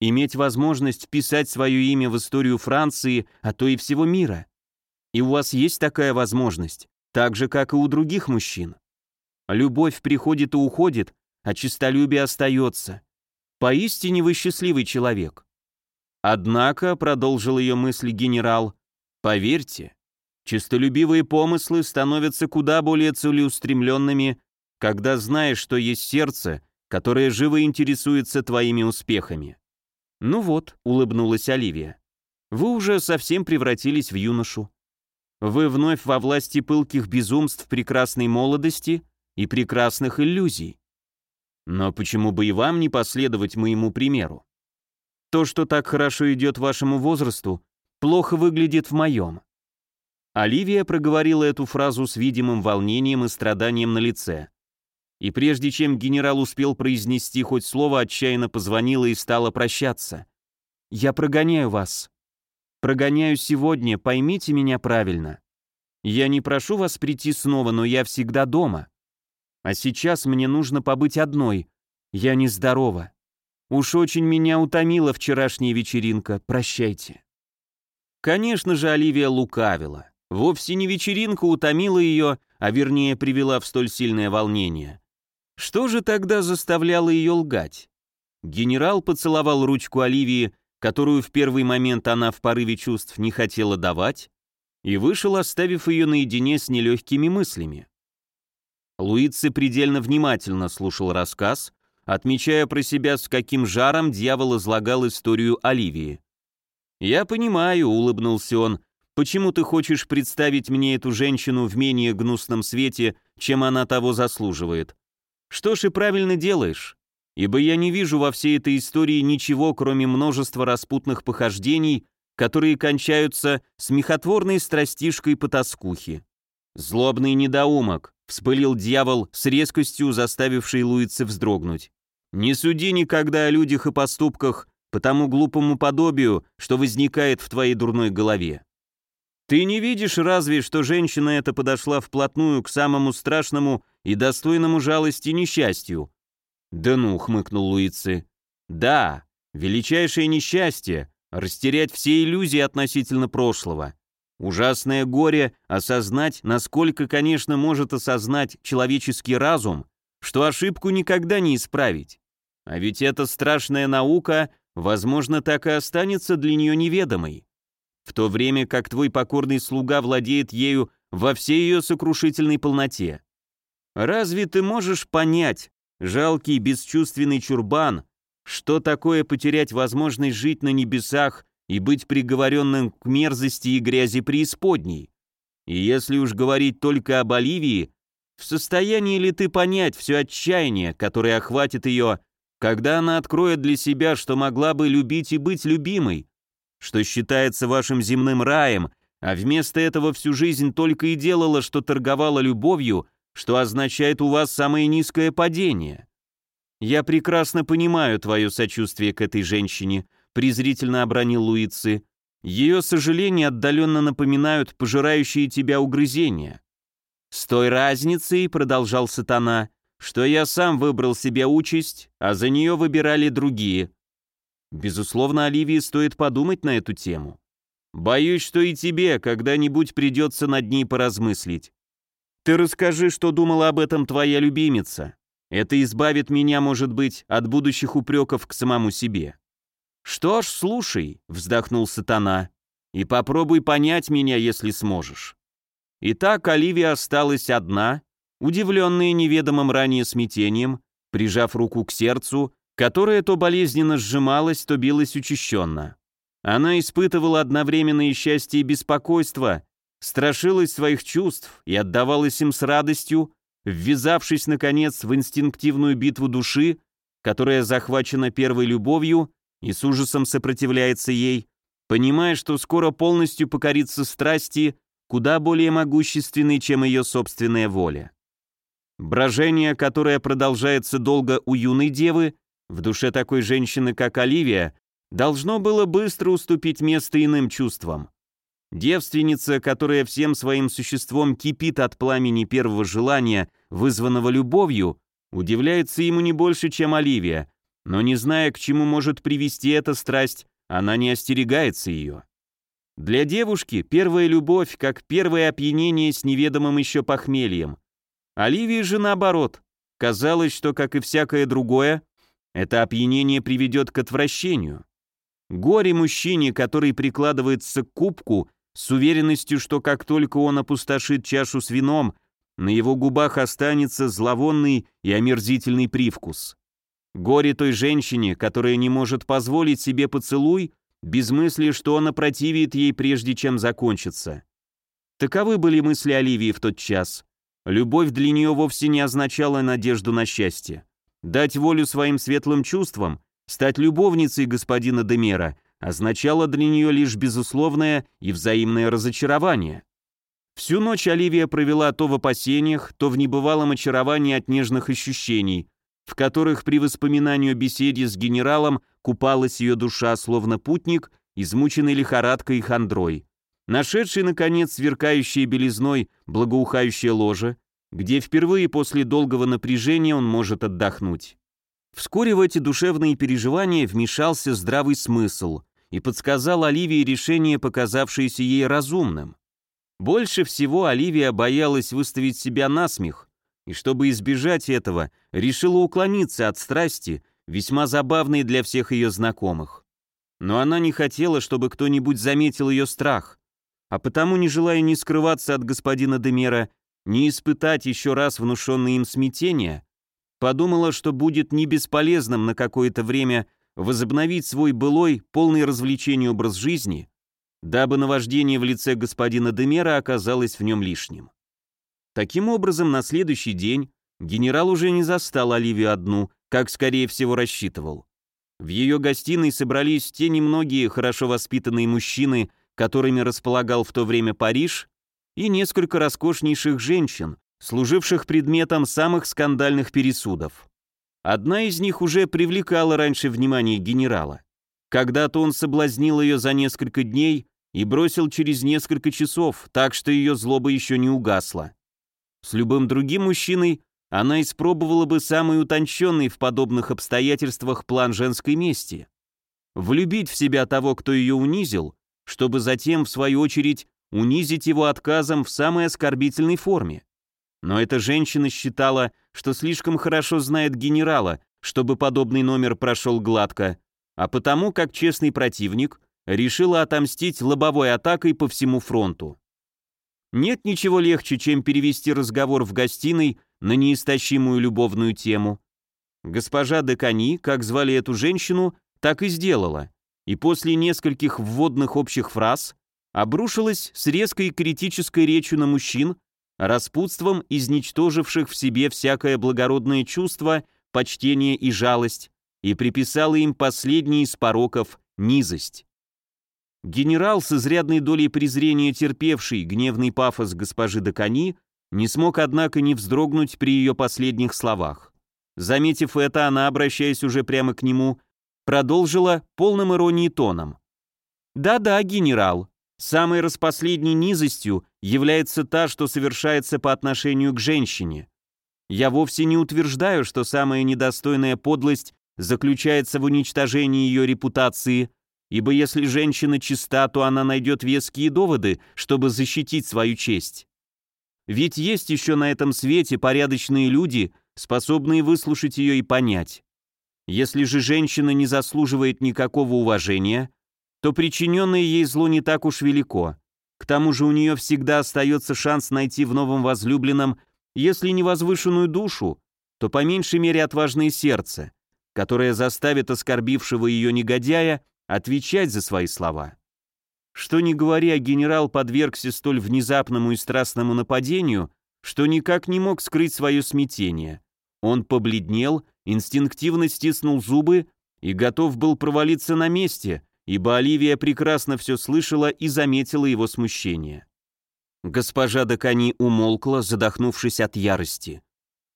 Иметь возможность вписать свое имя в историю Франции, а то и всего мира. И у вас есть такая возможность, так же, как и у других мужчин. Любовь приходит и уходит, а честолюбие остается. Поистине вы счастливый человек. Однако, продолжил ее мысли генерал, поверьте, честолюбивые помыслы становятся куда более целеустремленными, когда знаешь, что есть сердце, которое живо интересуется твоими успехами. Ну вот, улыбнулась Оливия, вы уже совсем превратились в юношу. Вы вновь во власти пылких безумств прекрасной молодости и прекрасных иллюзий. Но почему бы и вам не последовать моему примеру? То, что так хорошо идет вашему возрасту, плохо выглядит в моем. Оливия проговорила эту фразу с видимым волнением и страданием на лице. И прежде чем генерал успел произнести хоть слово, отчаянно позвонила и стала прощаться. «Я прогоняю вас. Прогоняю сегодня, поймите меня правильно. Я не прошу вас прийти снова, но я всегда дома. А сейчас мне нужно побыть одной. Я нездорова. Уж очень меня утомила вчерашняя вечеринка. Прощайте. Конечно же, Оливия лукавила. Вовсе не вечеринка утомила ее, а вернее привела в столь сильное волнение. Что же тогда заставляло ее лгать? Генерал поцеловал ручку Оливии, которую в первый момент она в порыве чувств не хотела давать, и вышел, оставив ее наедине с нелегкими мыслями. Луици предельно внимательно слушал рассказ, отмечая про себя, с каким жаром дьявол излагал историю Оливии. «Я понимаю», — улыбнулся он, — «почему ты хочешь представить мне эту женщину в менее гнусном свете, чем она того заслуживает? Что ж и правильно делаешь ибо я не вижу во всей этой истории ничего, кроме множества распутных похождений, которые кончаются смехотворной страстишкой по тоскухе. «Злобный недоумок», — вспылил дьявол с резкостью, заставивший Луица вздрогнуть. «Не суди никогда о людях и поступках по тому глупому подобию, что возникает в твоей дурной голове. Ты не видишь разве, что женщина эта подошла вплотную к самому страшному и достойному жалости несчастью, «Да ну», — хмыкнул Луицы. «Да, величайшее несчастье — растерять все иллюзии относительно прошлого. Ужасное горе — осознать, насколько, конечно, может осознать человеческий разум, что ошибку никогда не исправить. А ведь эта страшная наука, возможно, так и останется для нее неведомой. В то время как твой покорный слуга владеет ею во всей ее сокрушительной полноте. Разве ты можешь понять, жалкий бесчувственный чурбан, что такое потерять возможность жить на небесах и быть приговоренным к мерзости и грязи преисподней? И если уж говорить только об Оливии, в состоянии ли ты понять все отчаяние, которое охватит ее, когда она откроет для себя, что могла бы любить и быть любимой, что считается вашим земным раем, а вместо этого всю жизнь только и делала, что торговала любовью, что означает у вас самое низкое падение? Я прекрасно понимаю твое сочувствие к этой женщине, презрительно обронил Луицы. Ее сожаления отдаленно напоминают пожирающие тебя угрызения. С той разницей, продолжал сатана, что я сам выбрал себе участь, а за нее выбирали другие. Безусловно, Оливии стоит подумать на эту тему. Боюсь, что и тебе когда-нибудь придется над ней поразмыслить. Ты расскажи, что думала об этом твоя любимица. Это избавит меня, может быть, от будущих упреков к самому себе. Что ж, слушай, вздохнул сатана, и попробуй понять меня, если сможешь. Итак, Оливия осталась одна, удивленная неведомым ранее смятением, прижав руку к сердцу, которое то болезненно сжималось, то билось учащенно. Она испытывала одновременное счастье и беспокойство, страшилась своих чувств и отдавалась им с радостью, ввязавшись, наконец, в инстинктивную битву души, которая захвачена первой любовью и с ужасом сопротивляется ей, понимая, что скоро полностью покорится страсти, куда более могущественной, чем ее собственная воля. Брожение, которое продолжается долго у юной девы, в душе такой женщины, как Оливия, должно было быстро уступить место иным чувствам. Девственница, которая всем своим существом кипит от пламени первого желания, вызванного любовью, удивляется ему не больше, чем Оливия, но не зная, к чему может привести эта страсть, она не остерегается ее. Для девушки первая любовь как первое опьянение с неведомым еще похмельем. Оливии же наоборот. Казалось, что, как и всякое другое, это опьянение приведет к отвращению. Горе мужчине, который прикладывается к кубку с уверенностью, что как только он опустошит чашу с вином, на его губах останется зловонный и омерзительный привкус. Горе той женщине, которая не может позволить себе поцелуй, без мысли, что он опротивит ей, прежде чем закончится. Таковы были мысли Оливии в тот час. Любовь для нее вовсе не означала надежду на счастье. Дать волю своим светлым чувствам, стать любовницей господина Демера, означало для нее лишь безусловное и взаимное разочарование. Всю ночь Оливия провела то в опасениях, то в небывалом очаровании от нежных ощущений, в которых при воспоминании о беседе с генералом купалась ее душа, словно путник, измученный лихорадкой и хандрой. Нашедший, наконец, сверкающее белизной благоухающее ложе, где впервые после долгого напряжения он может отдохнуть. Вскоре в эти душевные переживания вмешался здравый смысл и подсказал Оливии решение, показавшееся ей разумным. Больше всего Оливия боялась выставить себя на смех, и чтобы избежать этого, решила уклониться от страсти, весьма забавной для всех ее знакомых. Но она не хотела, чтобы кто-нибудь заметил ее страх, а потому, не желая ни скрываться от господина Демера, ни испытать еще раз внушенное им смятение, подумала, что будет не бесполезным на какое-то время возобновить свой былой, полный развлечений образ жизни, дабы наваждение в лице господина Демера оказалось в нем лишним. Таким образом, на следующий день генерал уже не застал Оливию одну, как скорее всего рассчитывал. В ее гостиной собрались те немногие хорошо воспитанные мужчины, которыми располагал в то время Париж, и несколько роскошнейших женщин, служивших предметом самых скандальных пересудов. Одна из них уже привлекала раньше внимание генерала. Когда-то он соблазнил ее за несколько дней и бросил через несколько часов, так что ее злоба еще не угасла. С любым другим мужчиной она испробовала бы самый утонченный в подобных обстоятельствах план женской мести. Влюбить в себя того, кто ее унизил, чтобы затем, в свою очередь, унизить его отказом в самой оскорбительной форме. Но эта женщина считала, что слишком хорошо знает генерала, чтобы подобный номер прошел гладко, а потому, как честный противник, решила отомстить лобовой атакой по всему фронту. Нет ничего легче, чем перевести разговор в гостиной на неистощимую любовную тему. Госпожа Декани, как звали эту женщину, так и сделала, и после нескольких вводных общих фраз обрушилась с резкой критической речью на мужчин, распутством изничтоживших в себе всякое благородное чувство, почтение и жалость, и приписала им последний из пороков – низость. Генерал, с изрядной долей презрения терпевший гневный пафос госпожи Дакани, не смог, однако, не вздрогнуть при ее последних словах. Заметив это, она, обращаясь уже прямо к нему, продолжила полным иронии тоном. «Да-да, генерал, самой распоследней низостью является та, что совершается по отношению к женщине. Я вовсе не утверждаю, что самая недостойная подлость заключается в уничтожении ее репутации, ибо если женщина чиста, то она найдет веские доводы, чтобы защитить свою честь. Ведь есть еще на этом свете порядочные люди, способные выслушать ее и понять. Если же женщина не заслуживает никакого уважения, то причиненное ей зло не так уж велико. К тому же у нее всегда остается шанс найти в новом возлюбленном, если не возвышенную душу, то по меньшей мере отважное сердце, которое заставит оскорбившего ее негодяя отвечать за свои слова. Что ни говори, а генерал подвергся столь внезапному и страстному нападению, что никак не мог скрыть свое смятение. Он побледнел, инстинктивно стиснул зубы и готов был провалиться на месте, ибо Оливия прекрасно все слышала и заметила его смущение. Госпожа Дакани умолкла, задохнувшись от ярости.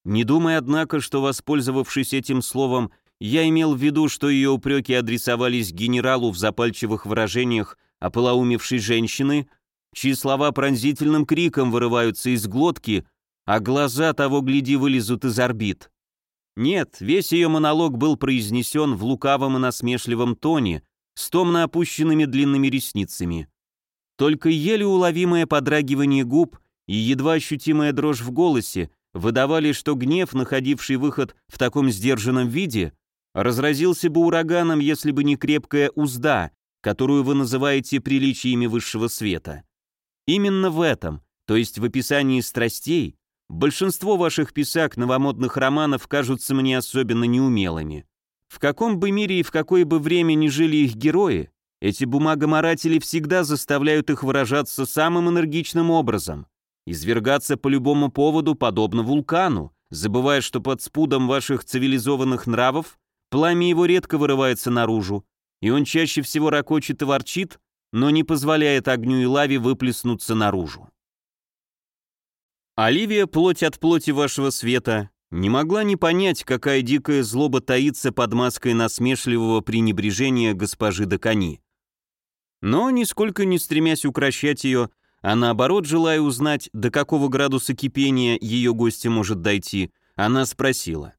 Не думая, однако, что, воспользовавшись этим словом, я имел в виду, что ее упреки адресовались генералу в запальчивых выражениях ополоумевшей женщины, чьи слова пронзительным криком вырываются из глотки, а глаза того гляди вылезут из орбит. Нет, весь ее монолог был произнесен в лукавом и насмешливом тоне, с томно опущенными длинными ресницами. Только еле уловимое подрагивание губ и едва ощутимая дрожь в голосе выдавали, что гнев, находивший выход в таком сдержанном виде, разразился бы ураганом, если бы не крепкая узда, которую вы называете приличиями высшего света. Именно в этом, то есть в описании страстей, большинство ваших писак новомодных романов кажутся мне особенно неумелыми. В каком бы мире и в какое бы время ни жили их герои, эти бумагоморатели всегда заставляют их выражаться самым энергичным образом, извергаться по любому поводу, подобно вулкану, забывая, что под спудом ваших цивилизованных нравов Пламя его редко вырывается наружу, и он чаще всего ракочет и ворчит, но не позволяет огню и лаве выплеснуться наружу. Оливия, плоть от плоти вашего света, не могла не понять, какая дикая злоба таится под маской насмешливого пренебрежения госпожи Дакани. Но, нисколько не стремясь укращать ее, а наоборот, желая узнать, до какого градуса кипения ее гостя может дойти, она спросила.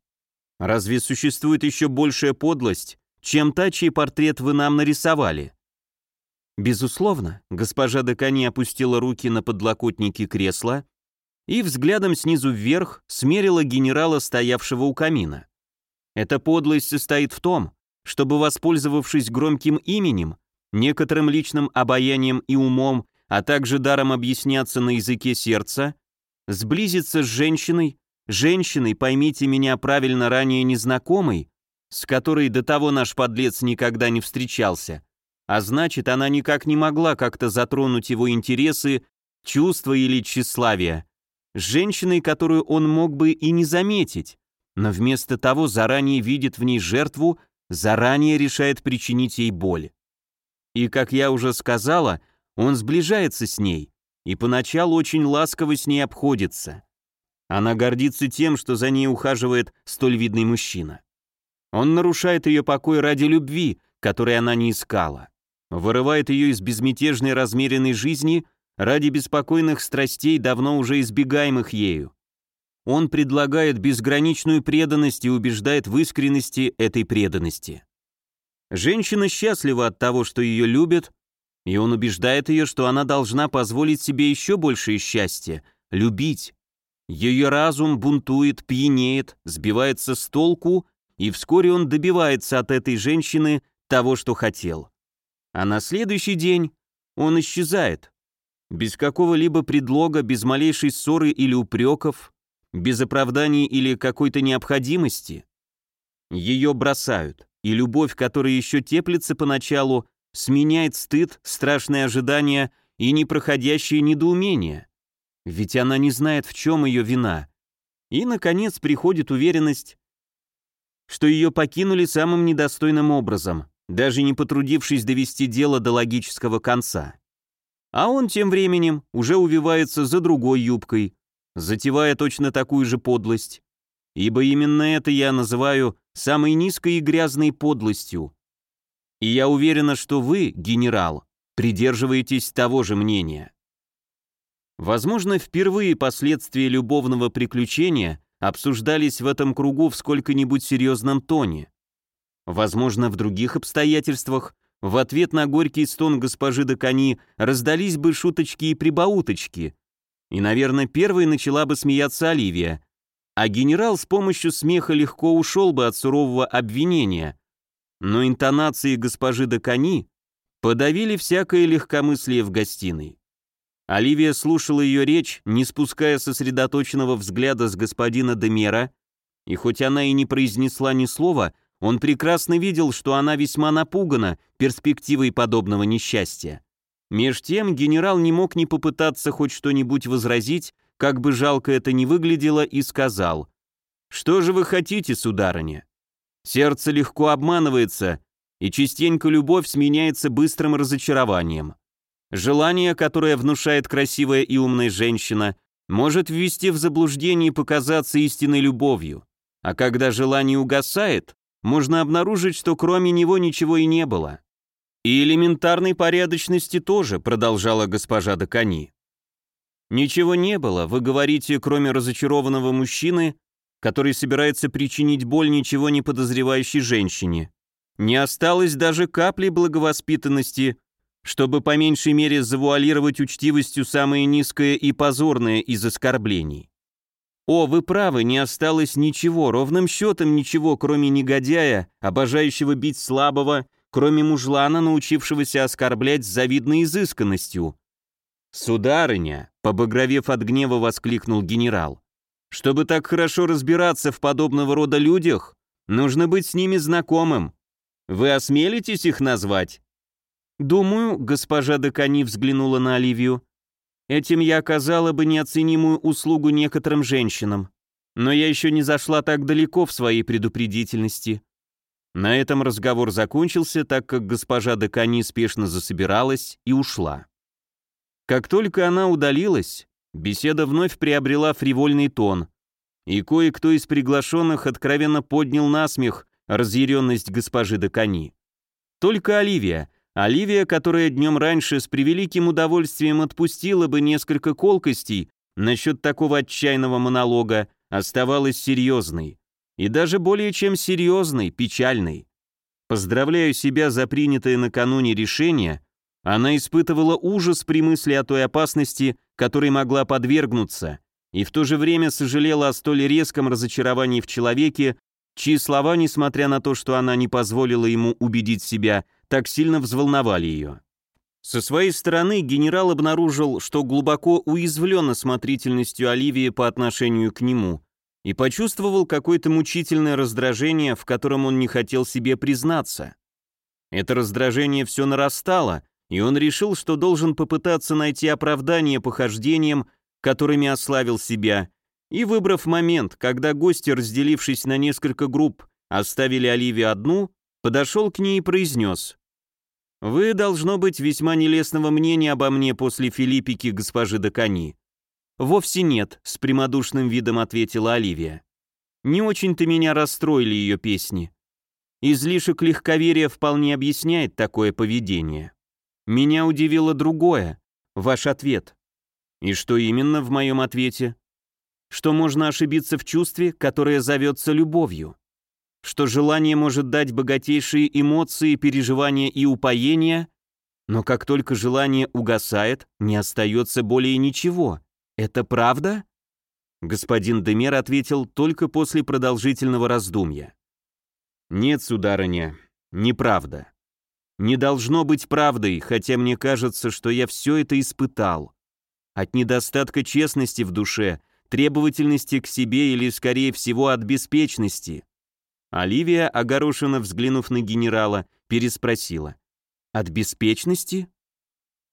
Разве существует еще большая подлость, чем та, чей портрет вы нам нарисовали? Безусловно, госпожа Декани опустила руки на подлокотники кресла и взглядом снизу вверх смерила генерала, стоявшего у камина. Эта подлость состоит в том, чтобы, воспользовавшись громким именем, некоторым личным обаянием и умом, а также даром объясняться на языке сердца, сблизиться с женщиной, Женщиной, поймите меня правильно, ранее незнакомой, с которой до того наш подлец никогда не встречался, а значит, она никак не могла как-то затронуть его интересы, чувства или тщеславие. С женщиной, которую он мог бы и не заметить, но вместо того заранее видит в ней жертву, заранее решает причинить ей боль. И, как я уже сказала, он сближается с ней, и поначалу очень ласково с ней обходится. Она гордится тем, что за ней ухаживает столь видный мужчина. Он нарушает ее покой ради любви, которой она не искала. Вырывает ее из безмятежной размеренной жизни ради беспокойных страстей, давно уже избегаемых ею. Он предлагает безграничную преданность и убеждает в искренности этой преданности. Женщина счастлива от того, что ее любят, и он убеждает ее, что она должна позволить себе еще большее счастье — любить. Ее разум бунтует, пьянеет, сбивается с толку, и вскоре он добивается от этой женщины того, что хотел. А на следующий день он исчезает. Без какого-либо предлога, без малейшей ссоры или упреков, без оправданий или какой-то необходимости. Ее бросают, и любовь, которая еще теплится поначалу, сменяет стыд, страшное ожидание и непроходящее недоумение. Ведь она не знает, в чем ее вина. И, наконец, приходит уверенность, что ее покинули самым недостойным образом, даже не потрудившись довести дело до логического конца. А он тем временем уже увивается за другой юбкой, затевая точно такую же подлость. Ибо именно это я называю самой низкой и грязной подлостью. И я уверена, что вы, генерал, придерживаетесь того же мнения. Возможно, впервые последствия любовного приключения обсуждались в этом кругу в сколько-нибудь серьезном тоне. Возможно, в других обстоятельствах в ответ на горький стон госпожи Дакани раздались бы шуточки и прибауточки. И, наверное, первой начала бы смеяться Оливия. А генерал с помощью смеха легко ушел бы от сурового обвинения. Но интонации госпожи Дакани подавили всякое легкомыслие в гостиной. Оливия слушала ее речь, не спуская сосредоточенного взгляда с господина Демера, и хоть она и не произнесла ни слова, он прекрасно видел, что она весьма напугана перспективой подобного несчастья. Меж тем генерал не мог не попытаться хоть что-нибудь возразить, как бы жалко это ни выглядело, и сказал, «Что же вы хотите, сударыня? Сердце легко обманывается, и частенько любовь сменяется быстрым разочарованием. Желание, которое внушает красивая и умная женщина, может ввести в заблуждение и показаться истинной любовью. А когда желание угасает, можно обнаружить, что кроме него ничего и не было. И элементарной порядочности тоже, продолжала госпожа Дакани. Ничего не было, вы говорите, кроме разочарованного мужчины, который собирается причинить боль ничего не подозревающей женщине. Не осталось даже капли благовоспитанности, чтобы по меньшей мере завуалировать учтивостью самое низкое и позорное из оскорблений. О, вы правы, не осталось ничего, ровным счетом ничего, кроме негодяя, обожающего бить слабого, кроме мужлана, научившегося оскорблять с завидной изысканностью. «Сударыня», — побагровев от гнева, воскликнул генерал, «чтобы так хорошо разбираться в подобного рода людях, нужно быть с ними знакомым. Вы осмелитесь их назвать?» «Думаю», — госпожа Декани взглянула на Оливию, Этим я оказала бы неоценимую услугу некоторым женщинам. Но я еще не зашла так далеко в своей предупредительности. На этом разговор закончился, так как госпожа Декани спешно засобиралась и ушла. Как только она удалилась, беседа вновь приобрела фривольный тон, и кое-кто из приглашенных откровенно поднял насмех разъяренность госпожи Декани. Только Оливия, Оливия, которая днем раньше с превеликим удовольствием отпустила бы несколько колкостей насчет такого отчаянного монолога, оставалась серьезной. И даже более чем серьезной, печальной. Поздравляю себя за принятое накануне решение, она испытывала ужас при мысли о той опасности, которой могла подвергнуться, и в то же время сожалела о столь резком разочаровании в человеке, чьи слова, несмотря на то, что она не позволила ему убедить себя, так сильно взволновали ее. Со своей стороны генерал обнаружил, что глубоко уязвлен осмотрительностью Оливии по отношению к нему и почувствовал какое-то мучительное раздражение, в котором он не хотел себе признаться. Это раздражение все нарастало, и он решил, что должен попытаться найти оправдание похождениям, которыми ославил себя, и выбрав момент, когда гости, разделившись на несколько групп, оставили Оливию одну, подошел к ней и произнес «Вы, должно быть, весьма нелестного мнения обо мне после Филиппики госпожи Дакани». «Вовсе нет», — с прямодушным видом ответила Оливия. «Не очень-то меня расстроили ее песни. Излишек легковерия вполне объясняет такое поведение. Меня удивило другое, ваш ответ. И что именно в моем ответе? Что можно ошибиться в чувстве, которое зовется любовью что желание может дать богатейшие эмоции, переживания и упоения, но как только желание угасает, не остается более ничего. Это правда? Господин Демер ответил только после продолжительного раздумья. Нет, сударыня, неправда. Не должно быть правдой, хотя мне кажется, что я все это испытал. От недостатка честности в душе, требовательности к себе или, скорее всего, от беспечности. Оливия, огорошенно взглянув на генерала, переспросила. «От беспечности?»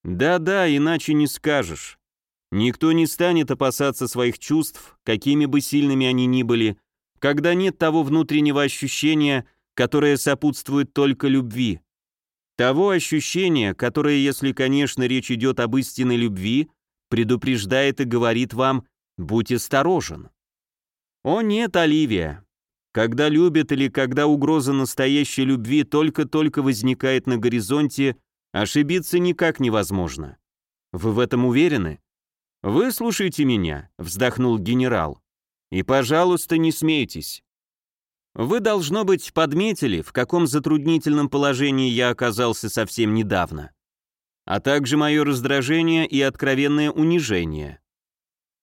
«Да-да, иначе не скажешь. Никто не станет опасаться своих чувств, какими бы сильными они ни были, когда нет того внутреннего ощущения, которое сопутствует только любви. Того ощущения, которое, если, конечно, речь идет об истинной любви, предупреждает и говорит вам «будь осторожен». О нет, Оливия, когда любят или когда угроза настоящей любви только-только возникает на горизонте, ошибиться никак невозможно. Вы в этом уверены? «Выслушайте меня», — вздохнул генерал. «И, пожалуйста, не смейтесь. Вы, должно быть, подметили, в каком затруднительном положении я оказался совсем недавно, а также мое раздражение и откровенное унижение.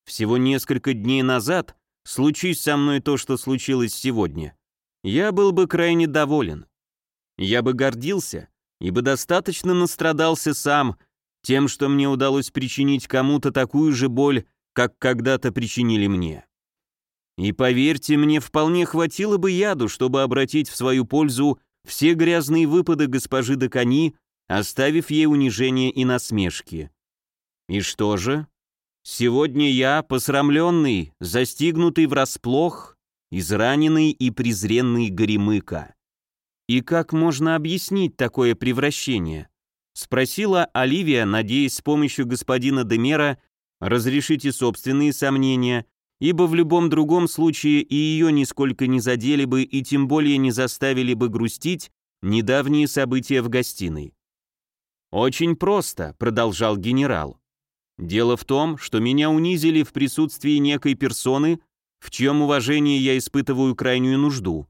Всего несколько дней назад, случись со мной то, что случилось сегодня, я был бы крайне доволен. Я бы гордился, ибо достаточно настрадался сам тем, что мне удалось причинить кому-то такую же боль, как когда-то причинили мне. И поверьте, мне вполне хватило бы яду, чтобы обратить в свою пользу все грязные выпады госпожи Дакани, оставив ей унижение и насмешки. И что же? Сегодня я, посрамленный, застигнутый врасплох, израненный и презренный Горемыка. И как можно объяснить такое превращение? Спросила Оливия, надеясь с помощью господина Демера разрешить и собственные сомнения, ибо в любом другом случае и ее нисколько не задели бы и тем более не заставили бы грустить недавние события в гостиной. «Очень просто», — продолжал генерал. «Дело в том, что меня унизили в присутствии некой персоны, в чьем уважении я испытываю крайнюю нужду.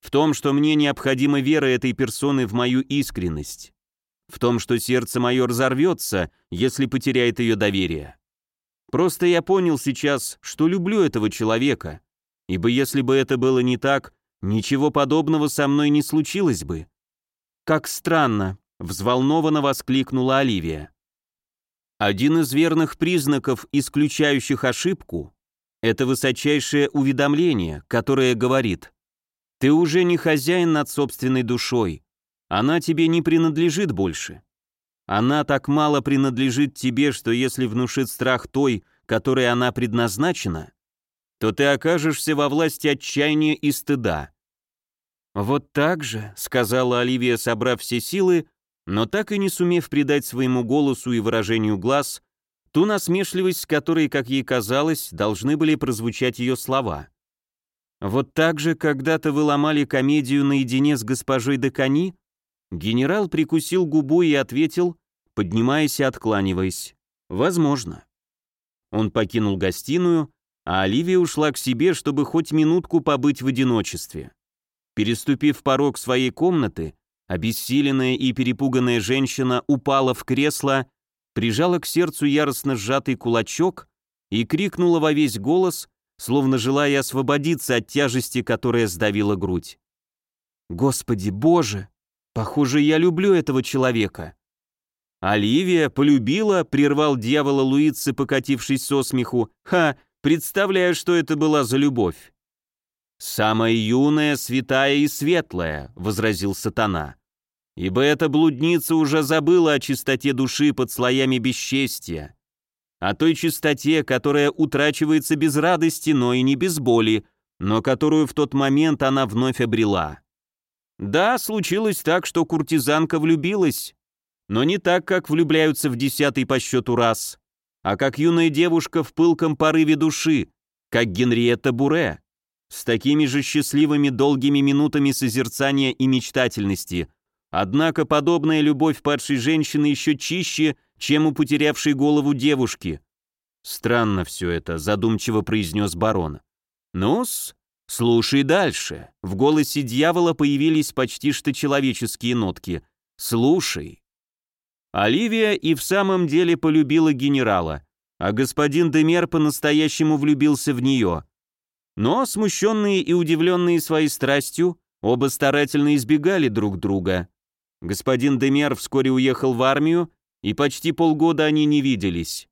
В том, что мне необходима вера этой персоны в мою искренность. В том, что сердце мое разорвется, если потеряет ее доверие. Просто я понял сейчас, что люблю этого человека, ибо если бы это было не так, ничего подобного со мной не случилось бы. Как странно, взволнованно воскликнула Оливия. Один из верных признаков, исключающих ошибку, это высочайшее уведомление, которое говорит «Ты уже не хозяин над собственной душой, она тебе не принадлежит больше. Она так мало принадлежит тебе, что если внушит страх той, которой она предназначена, то ты окажешься во власти отчаяния и стыда. «Вот так же», — сказала Оливия, собрав все силы, но так и не сумев придать своему голосу и выражению глаз ту насмешливость, с которой, как ей казалось, должны были прозвучать ее слова. «Вот так же когда-то вы ломали комедию наедине с госпожой Декани?» Генерал прикусил губу и ответил, поднимаясь и откланиваясь. «Возможно». Он покинул гостиную, а Оливия ушла к себе, чтобы хоть минутку побыть в одиночестве. Переступив порог своей комнаты, обессиленная и перепуганная женщина упала в кресло, прижала к сердцу яростно сжатый кулачок и крикнула во весь голос, словно желая освободиться от тяжести, которая сдавила грудь. «Господи, Боже! Похоже, я люблю этого человека!» Оливия полюбила, прервал дьявола Луицы, покатившись со смеху. Ха, представляю, что это была за любовь. «Самая юная, святая и светлая», — возразил сатана. «Ибо эта блудница уже забыла о чистоте души под слоями бесчестия, о той чистоте, которая утрачивается без радости, но и не без боли, но которую в тот момент она вновь обрела. Да, случилось так, что куртизанка влюбилась, но не так, как влюбляются в десятый по счету раз, а как юная девушка в пылком порыве души, как Генриетта Буре, с такими же счастливыми долгими минутами созерцания и мечтательности. Однако подобная любовь падшей женщины еще чище, чем у потерявшей голову девушки. «Странно все это», — задумчиво произнес барон. «Ну-с, слушай дальше». В голосе дьявола появились почти что человеческие нотки. «Слушай». Оливия и в самом деле полюбила генерала, а господин Демер по-настоящему влюбился в нее. Но, смущенные и удивленные своей страстью, оба старательно избегали друг друга. Господин Демер вскоре уехал в армию, и почти полгода они не виделись.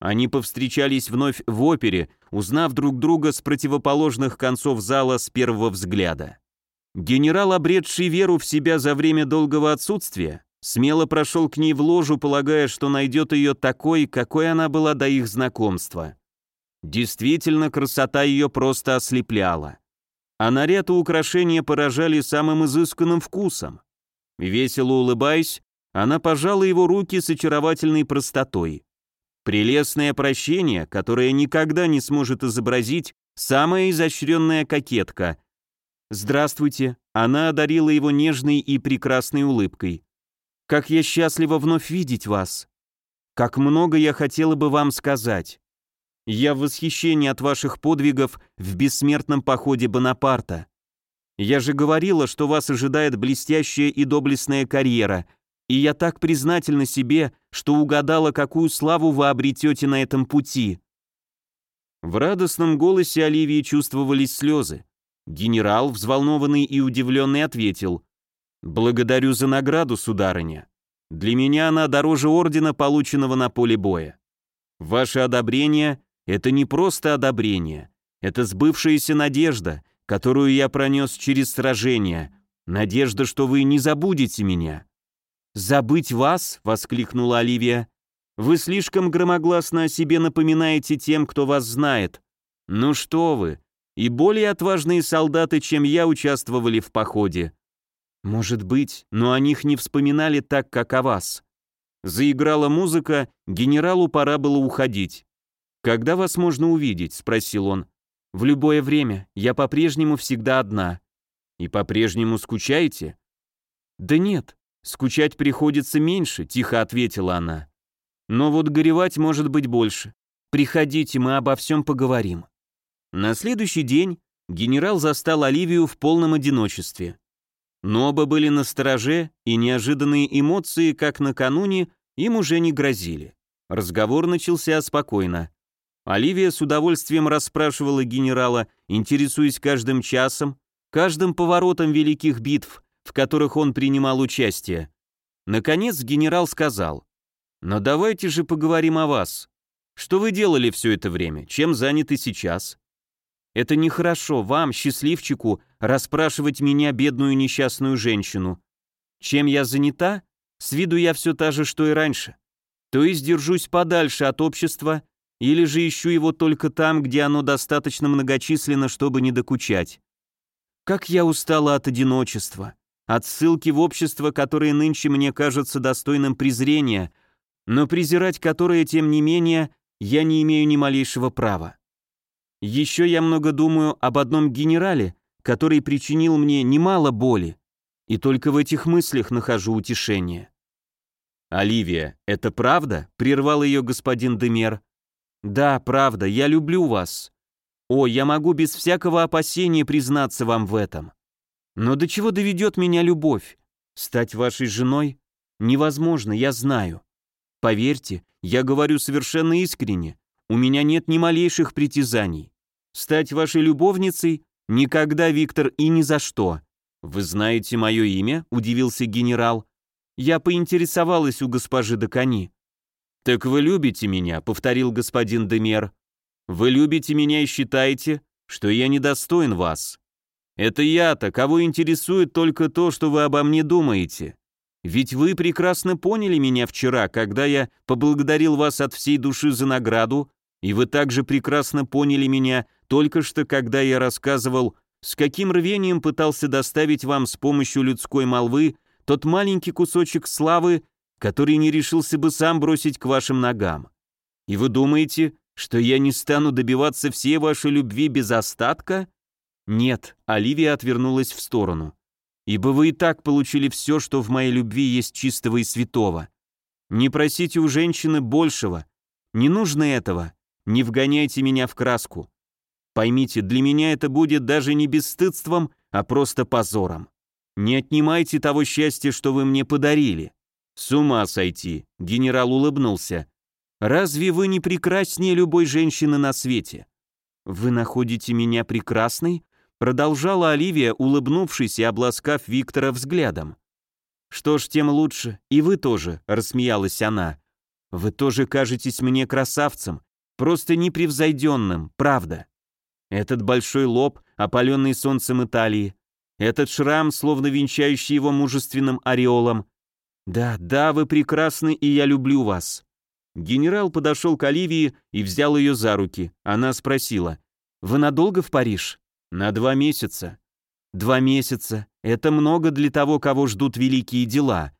Они повстречались вновь в опере, узнав друг друга с противоположных концов зала с первого взгляда. Генерал, обретший веру в себя за время долгого отсутствия, смело прошел к ней в ложу, полагая, что найдет ее такой, какой она была до их знакомства. Действительно, красота ее просто ослепляла. А наряд и украшения поражали самым изысканным вкусом. Весело улыбаясь, она пожала его руки с очаровательной простотой. Прелестное прощение, которое никогда не сможет изобразить самая изощренная кокетка. «Здравствуйте», она одарила его нежной и прекрасной улыбкой. «Как я счастлива вновь видеть вас! Как много я хотела бы вам сказать! Я в восхищении от ваших подвигов в бессмертном походе Бонапарта. Я же говорила, что вас ожидает блестящая и доблестная карьера, и я так признательна себе, что угадала, какую славу вы обретете на этом пути». В радостном голосе Оливии чувствовались слезы. Генерал, взволнованный и удивленный, ответил, «Благодарю за награду, сударыня. Для меня она дороже ордена, полученного на поле боя. Ваше одобрение — это не просто одобрение, это сбывшаяся надежда, которую я пронес через сражение, надежда, что вы не забудете меня». «Забыть вас?» — воскликнула Оливия. «Вы слишком громогласно о себе напоминаете тем, кто вас знает. Ну что вы, и более отважные солдаты, чем я, участвовали в походе. Может быть, но о них не вспоминали так, как о вас. Заиграла музыка, генералу пора было уходить. «Когда вас можно увидеть?» — спросил он. «В любое время. Я по-прежнему всегда одна». «И по-прежнему скучаете?» «Да нет, скучать приходится меньше», — тихо ответила она. «Но вот горевать может быть больше. Приходите, мы обо всем поговорим». На следующий день генерал застал Оливию в полном одиночестве. Но оба были на стороже, и неожиданные эмоции, как накануне, им уже не грозили. Разговор начался спокойно. Оливия с удовольствием расспрашивала генерала, интересуясь каждым часом, каждым поворотом великих битв, в которых он принимал участие. Наконец генерал сказал, «Но давайте же поговорим о вас. Что вы делали все это время? Чем заняты сейчас?» Это нехорошо вам, счастливчику, расспрашивать меня, бедную несчастную женщину. Чем я занята? С виду я все та же, что и раньше. То есть держусь подальше от общества, или же ищу его только там, где оно достаточно многочисленно, чтобы не докучать. Как я устала от одиночества, от ссылки в общество, которое нынче мне кажется достойным презрения, но презирать которое, тем не менее, я не имею ни малейшего права. Еще я много думаю об одном генерале, который причинил мне немало боли, и только в этих мыслях нахожу утешение. «Оливия, это правда?» — прервал ее господин Демер. «Да, правда, я люблю вас. О, я могу без всякого опасения признаться вам в этом. Но до чего доведет меня любовь? Стать вашей женой? Невозможно, я знаю. Поверьте, я говорю совершенно искренне, у меня нет ни малейших притязаний. Стать вашей любовницей? Никогда, Виктор, и ни за что. Вы знаете мое имя? Удивился генерал. Я поинтересовалась у госпожи Дакани. Так вы любите меня, повторил господин Демер. Вы любите меня и считаете, что я недостоин вас. Это я-то, кого интересует только то, что вы обо мне думаете. Ведь вы прекрасно поняли меня вчера, когда я поблагодарил вас от всей души за награду, и вы также прекрасно поняли меня только что, когда я рассказывал, с каким рвением пытался доставить вам с помощью людской молвы тот маленький кусочек славы, который не решился бы сам бросить к вашим ногам. И вы думаете, что я не стану добиваться всей вашей любви без остатка? Нет, Оливия отвернулась в сторону. Ибо вы и так получили все, что в моей любви есть чистого и святого. Не просите у женщины большего. Не нужно этого. Не вгоняйте меня в краску. Поймите, для меня это будет даже не бесстыдством, а просто позором. Не отнимайте того счастья, что вы мне подарили. С ума сойти, генерал улыбнулся. Разве вы не прекраснее любой женщины на свете? Вы находите меня прекрасной? Продолжала Оливия, улыбнувшись и обласкав Виктора взглядом. «Что ж, тем лучше, и вы тоже», — рассмеялась она. «Вы тоже кажетесь мне красавцем, Просто непревзойденным, правда. Этот большой лоб, опаленный солнцем Италии, Этот шрам, словно венчающий его мужественным ореолом. Да, да, вы прекрасны, и я люблю вас. Генерал подошел к Оливии и взял ее за руки. Она спросила, «Вы надолго в Париж?» «На два месяца». «Два месяца. Это много для того, кого ждут великие дела.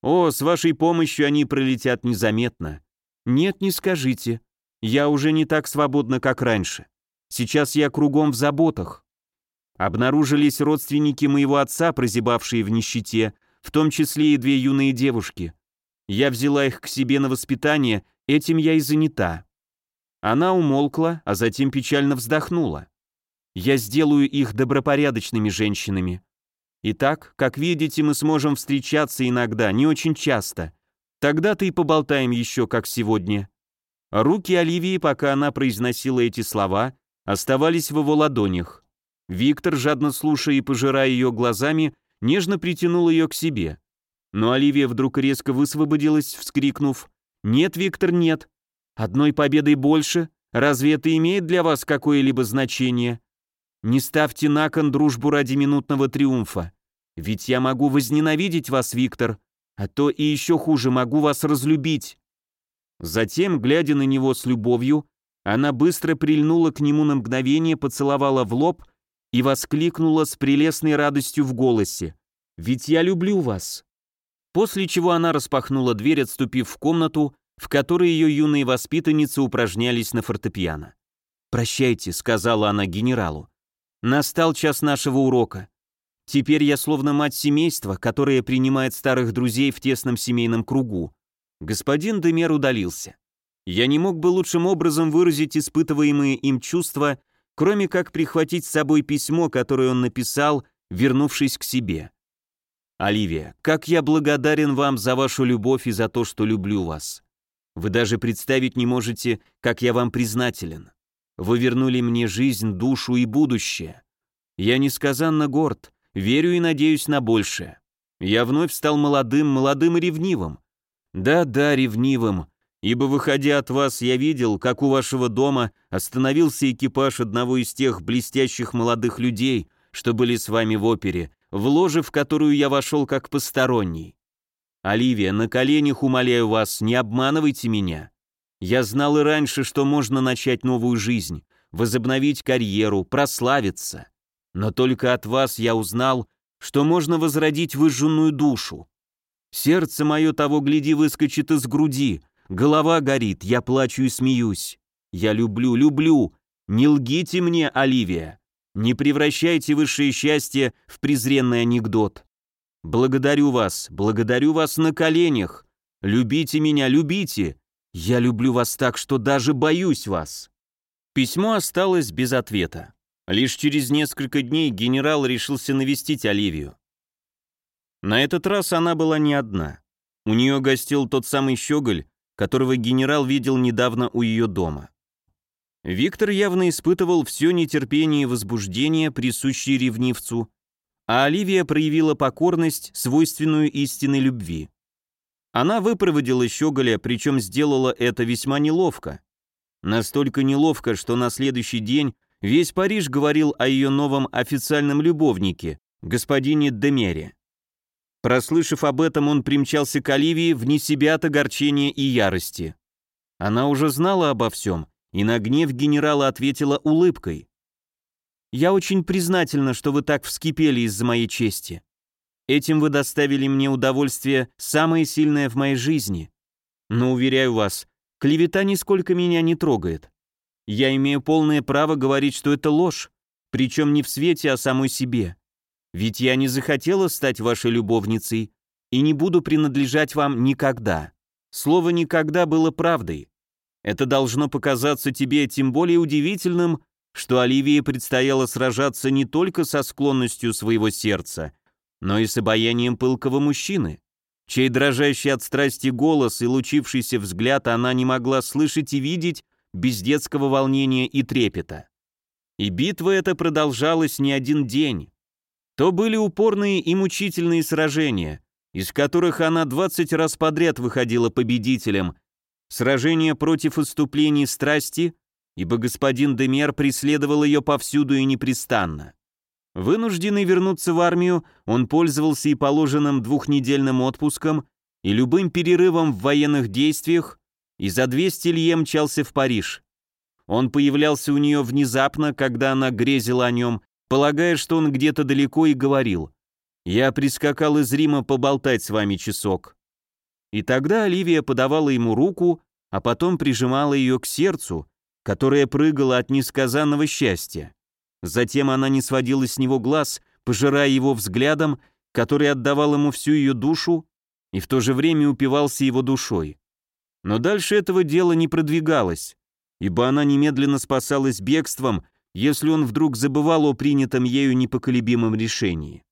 О, с вашей помощью они пролетят незаметно». «Нет, не скажите. Я уже не так свободна, как раньше. Сейчас я кругом в заботах. Обнаружились родственники моего отца, прозябавшие в нищете, в том числе и две юные девушки. Я взяла их к себе на воспитание, этим я и занята. Она умолкла, а затем печально вздохнула. Я сделаю их добропорядочными женщинами. Итак, как видите, мы сможем встречаться иногда, не очень часто. Тогда-то и поболтаем еще, как сегодня. Руки Оливии, пока она произносила эти слова, оставались в его ладонях. Виктор, жадно слушая и пожирая ее глазами, нежно притянул ее к себе. Но Оливия вдруг резко высвободилась, вскрикнув «Нет, Виктор, нет! Одной победой больше? Разве это имеет для вас какое-либо значение? Не ставьте на кон дружбу ради минутного триумфа. Ведь я могу возненавидеть вас, Виктор, а то и еще хуже, могу вас разлюбить». Затем, глядя на него с любовью, она быстро прильнула к нему на мгновение, поцеловала в лоб и воскликнула с прелестной радостью в голосе. «Ведь я люблю вас!» После чего она распахнула дверь, отступив в комнату, в которой ее юные воспитанницы упражнялись на фортепиано. «Прощайте», — сказала она генералу. «Настал час нашего урока. Теперь я словно мать семейства, которая принимает старых друзей в тесном семейном кругу. Господин Демер удалился. Я не мог бы лучшим образом выразить испытываемые им чувства, кроме как прихватить с собой письмо, которое он написал, вернувшись к себе. «Оливия, как я благодарен вам за вашу любовь и за то, что люблю вас. Вы даже представить не можете, как я вам признателен. Вы вернули мне жизнь, душу и будущее. Я несказанно горд, верю и надеюсь на большее. Я вновь стал молодым, молодым и ревнивым. Да-да, ревнивым, ибо, выходя от вас, я видел, как у вашего дома остановился экипаж одного из тех блестящих молодых людей, что были с вами в опере, в ложе, в которую я вошел как посторонний. Оливия, на коленях умоляю вас, не обманывайте меня. Я знал и раньше, что можно начать новую жизнь, возобновить карьеру, прославиться. Но только от вас я узнал, что можно возродить выжженную душу, Сердце мое того гляди выскочит из груди, голова горит, я плачу и смеюсь. Я люблю, люблю. Не лгите мне, Оливия. Не превращайте высшее счастье в презренный анекдот. Благодарю вас, благодарю вас на коленях. Любите меня, любите. Я люблю вас так, что даже боюсь вас. Письмо осталось без ответа. Лишь через несколько дней генерал решился навестить Оливию. На этот раз она была не одна. У нее гостил тот самый щеголь, которого генерал видел недавно у ее дома. Виктор явно испытывал все нетерпение и возбуждение, присущие ревнивцу, а Оливия проявила покорность, свойственную истинной любви. Она выпроводила щеголя, причем сделала это весьма неловко. Настолько неловко, что на следующий день весь Париж говорил о ее новом официальном любовнике, господине Демере. Прослышав об этом, он примчался к Оливии вне себя от огорчения и ярости. Она уже знала обо всем, и на гнев генерала ответила улыбкой. «Я очень признательна, что вы так вскипели из-за моей чести. Этим вы доставили мне удовольствие, самое сильное в моей жизни. Но, уверяю вас, клевета нисколько меня не трогает. Я имею полное право говорить, что это ложь, причем не в свете, а самой себе. Ведь я не захотела стать вашей любовницей и не буду принадлежать вам никогда. Слово «никогда» было правдой. Это должно показаться тебе тем более удивительным, что Оливии предстояло сражаться не только со склонностью своего сердца, но и с обаянием пылкого мужчины, чей дрожащий от страсти голос и лучившийся взгляд она не могла слышать и видеть без детского волнения и трепета. И битва эта продолжалась не один день, то были упорные и мучительные сражения, из которых она 20 раз подряд выходила победителем, сражения против иступлений страсти, ибо господин Демер преследовал ее повсюду и непрестанно. Вынужденный вернуться в армию, он пользовался и положенным двухнедельным отпуском, и любым перерывом в военных действиях, и за 200 лье мчался в Париж. Он появлялся у нее внезапно, когда она грезила о нем, полагая, что он где-то далеко, и говорил «Я прискакал из Рима поболтать с вами часок». И тогда Оливия подавала ему руку, а потом прижимала ее к сердцу, которое прыгало от несказанного счастья. Затем она не сводила с него глаз, пожирая его взглядом, который отдавал ему всю ее душу и в то же время упивался его душой. Но дальше этого дела не продвигалось, ибо она немедленно спасалась бегством, если он вдруг забывал о принятом ею непоколебимом решении.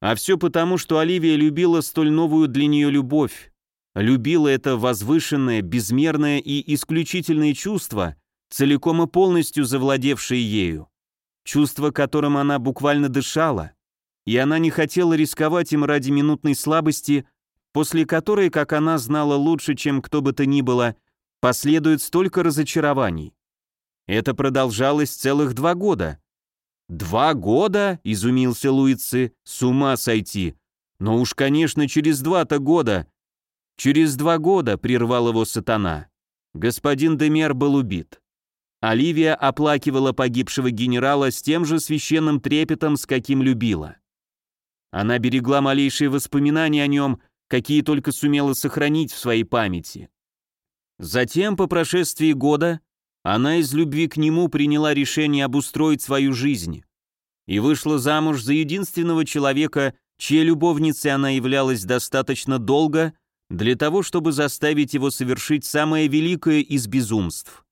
А все потому, что Оливия любила столь новую для нее любовь, любила это возвышенное, безмерное и исключительное чувство, целиком и полностью завладевшее ею, чувство, которым она буквально дышала, и она не хотела рисковать им ради минутной слабости, после которой, как она знала лучше, чем кто бы то ни было, последует столько разочарований. Это продолжалось целых два года. «Два года?» — изумился Луицы. «С ума сойти! Но уж, конечно, через два-то года!» «Через два года», — прервал его сатана. Господин Демер был убит. Оливия оплакивала погибшего генерала с тем же священным трепетом, с каким любила. Она берегла малейшие воспоминания о нем, какие только сумела сохранить в своей памяти. Затем, по прошествии года, она из любви к нему приняла решение обустроить свою жизнь и вышла замуж за единственного человека, чьей любовницей она являлась достаточно долго для того, чтобы заставить его совершить самое великое из безумств.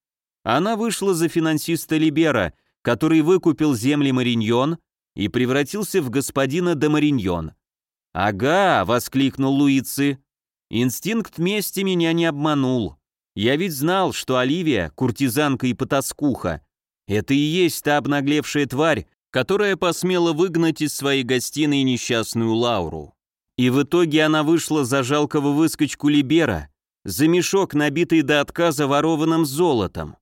Она вышла за финансиста Либера, который выкупил земли Мариньон и превратился в господина де Мариньон. «Ага!» — воскликнул Луицы. «Инстинкт мести меня не обманул. Я ведь знал, что Оливия, куртизанка и потаскуха, это и есть та обнаглевшая тварь, которая посмела выгнать из своей гостиной несчастную Лауру. И в итоге она вышла за жалкого выскочку Либера, за мешок, набитый до отказа ворованным золотом.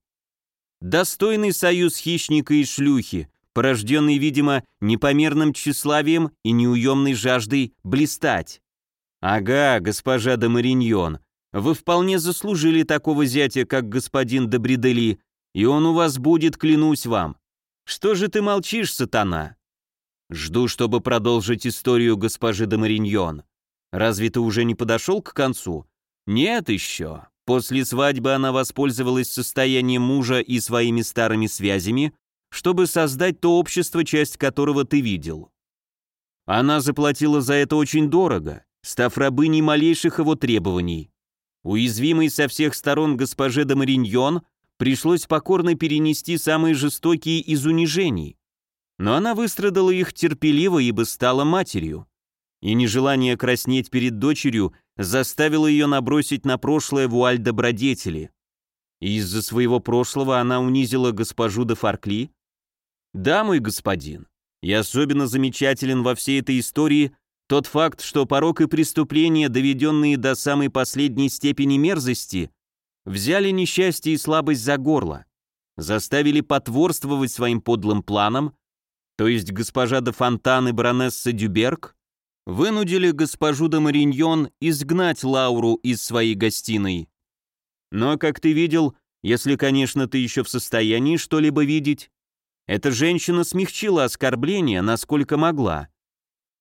Достойный союз хищника и шлюхи, порожденный, видимо, непомерным тщеславием и неуемной жаждой блистать. Ага, госпожа де Мариньон, вы вполне заслужили такого зятя, как господин де Бредели, и он у вас будет, клянусь вам. Что же ты молчишь, сатана? Жду, чтобы продолжить историю госпожи де Мариньон. Разве ты уже не подошел к концу? Нет еще. После свадьбы она воспользовалась состоянием мужа и своими старыми связями, чтобы создать то общество, часть которого ты видел. Она заплатила за это очень дорого, став рабыней малейших его требований. Уязвимой со всех сторон госпоже де Мариньон пришлось покорно перенести самые жестокие из унижений. Но она выстрадала их терпеливо, ибо стала матерью. И нежелание краснеть перед дочерью заставило ее набросить на прошлое вуаль добродетели. Из-за своего прошлого она унизила госпожу де Фаркли, да, мой господин. И особенно замечателен во всей этой истории тот факт, что порок и преступления, доведенные до самой последней степени мерзости, взяли несчастье и слабость за горло, заставили потворствовать своим подлым планам, то есть госпожа де Фонтан и баронесса Дюберг, вынудили госпожу де Мариньон изгнать Лауру из своей гостиной. Но, как ты видел, если, конечно, ты еще в состоянии что-либо видеть, эта женщина смягчила оскорбление, насколько могла.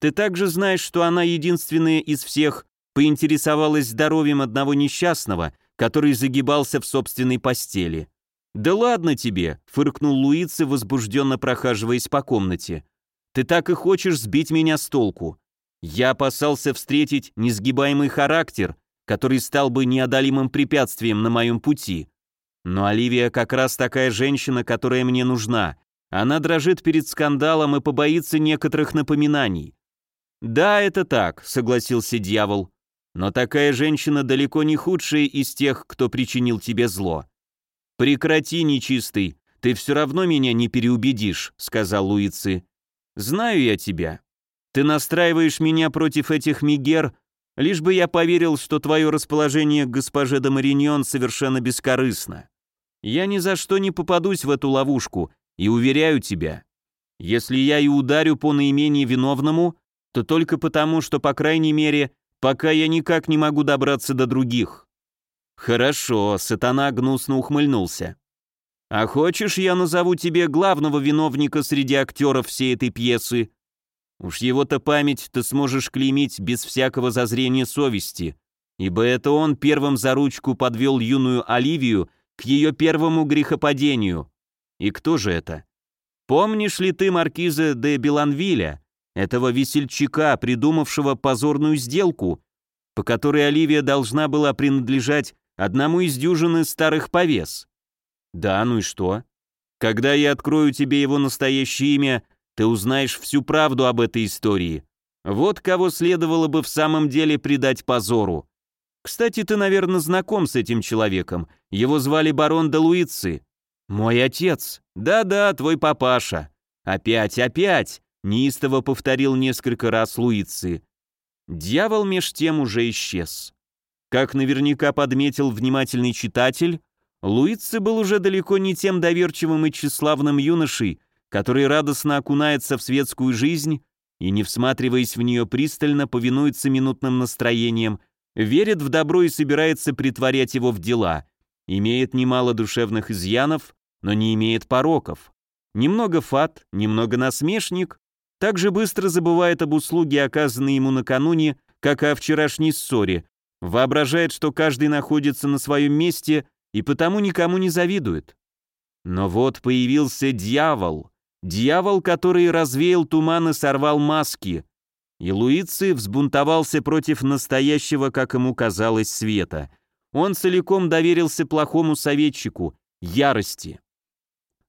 Ты также знаешь, что она единственная из всех поинтересовалась здоровьем одного несчастного, который загибался в собственной постели. «Да ладно тебе», — фыркнул Луицы, возбужденно прохаживаясь по комнате. «Ты так и хочешь сбить меня с толку. Я опасался встретить несгибаемый характер, который стал бы неодолимым препятствием на моем пути. Но Оливия как раз такая женщина, которая мне нужна, она дрожит перед скандалом и побоится некоторых напоминаний. «Да, это так», — согласился дьявол. «Но такая женщина далеко не худшая из тех, кто причинил тебе зло». «Прекрати, нечистый, ты все равно меня не переубедишь», — сказал Луицы. «Знаю я тебя. Ты настраиваешь меня против этих мигер, лишь бы я поверил, что твое расположение к госпоже де Мариньон совершенно бескорыстно. Я ни за что не попадусь в эту ловушку, и уверяю тебя, Если я и ударю по наименее виновному, то только потому, что, по крайней мере, пока я никак не могу добраться до других. Хорошо, сатана гнусно ухмыльнулся. А хочешь, я назову тебе главного виновника среди актеров всей этой пьесы? Уж его-то память ты сможешь клеймить без всякого зазрения совести, ибо это он первым за ручку подвел юную Оливию к ее первому грехопадению. И кто же это? Помнишь ли ты маркиза де Беланвиля, этого весельчака, придумавшего позорную сделку, по которой Оливия должна была принадлежать одному из дюжины старых повес? Да, ну и что? Когда я открою тебе его настоящее имя, ты узнаешь всю правду об этой истории. Вот кого следовало бы в самом деле предать позору. Кстати, ты, наверное, знаком с этим человеком. Его звали барон де Луици. Мой отец. Да-да, твой папаша. Опять, опять, неистово повторил несколько раз Луици. Дьявол меж тем уже исчез. Как наверняка подметил внимательный читатель, Луици был уже далеко не тем доверчивым и тщеславным юношей, который радостно окунается в светскую жизнь и, не всматриваясь в нее пристально, повинуется минутным настроениям, верит в добро и собирается притворять его в дела, имеет немало душевных изъянов, но не имеет пороков. Немного фат, немного насмешник, также быстро забывает об услуге, оказанной ему накануне, как и о вчерашней ссоре, воображает, что каждый находится на своем месте и потому никому не завидует. Но вот появился дьявол, дьявол, который развеял туман и сорвал маски, и Луици взбунтовался против настоящего, как ему казалось, света. Он целиком доверился плохому советчику, ярости.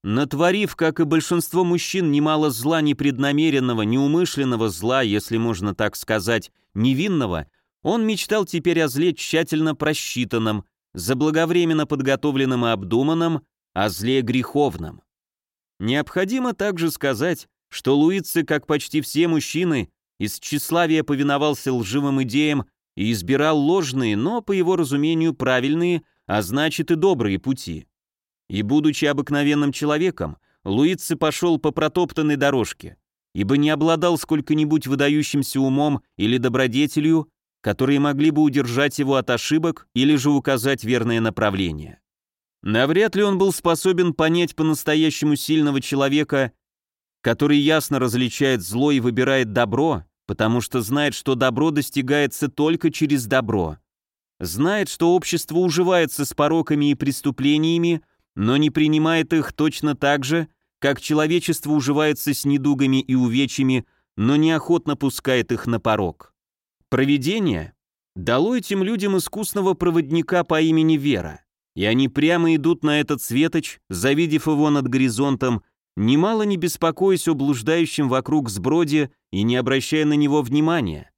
Натворив, как и большинство мужчин, немало зла непреднамеренного, неумышленного зла, если можно так сказать, невинного, он мечтал теперь о зле тщательно просчитанном, заблаговременно подготовленном и обдуманном, о зле греховном. Необходимо также сказать, что Луицы, как почти все мужчины, из тщеславия повиновался лживым идеям и избирал ложные, но, по его разумению, правильные, а значит и добрые пути. И, будучи обыкновенным человеком, Луицы пошел по протоптанной дорожке, ибо не обладал сколько-нибудь выдающимся умом или добродетелью, которые могли бы удержать его от ошибок или же указать верное направление. Навряд ли он был способен понять по-настоящему сильного человека, который ясно различает зло и выбирает добро, потому что знает, что добро достигается только через добро. Знает, что общество уживается с пороками и преступлениями, но не принимает их точно так же, как человечество уживается с недугами и увечьями, но неохотно пускает их на порог. Провидение дало этим людям искусного проводника по имени Вера, и они прямо идут на этот светоч, завидев его над горизонтом, немало не беспокоясь о блуждающем вокруг сброде и не обращая на него внимания.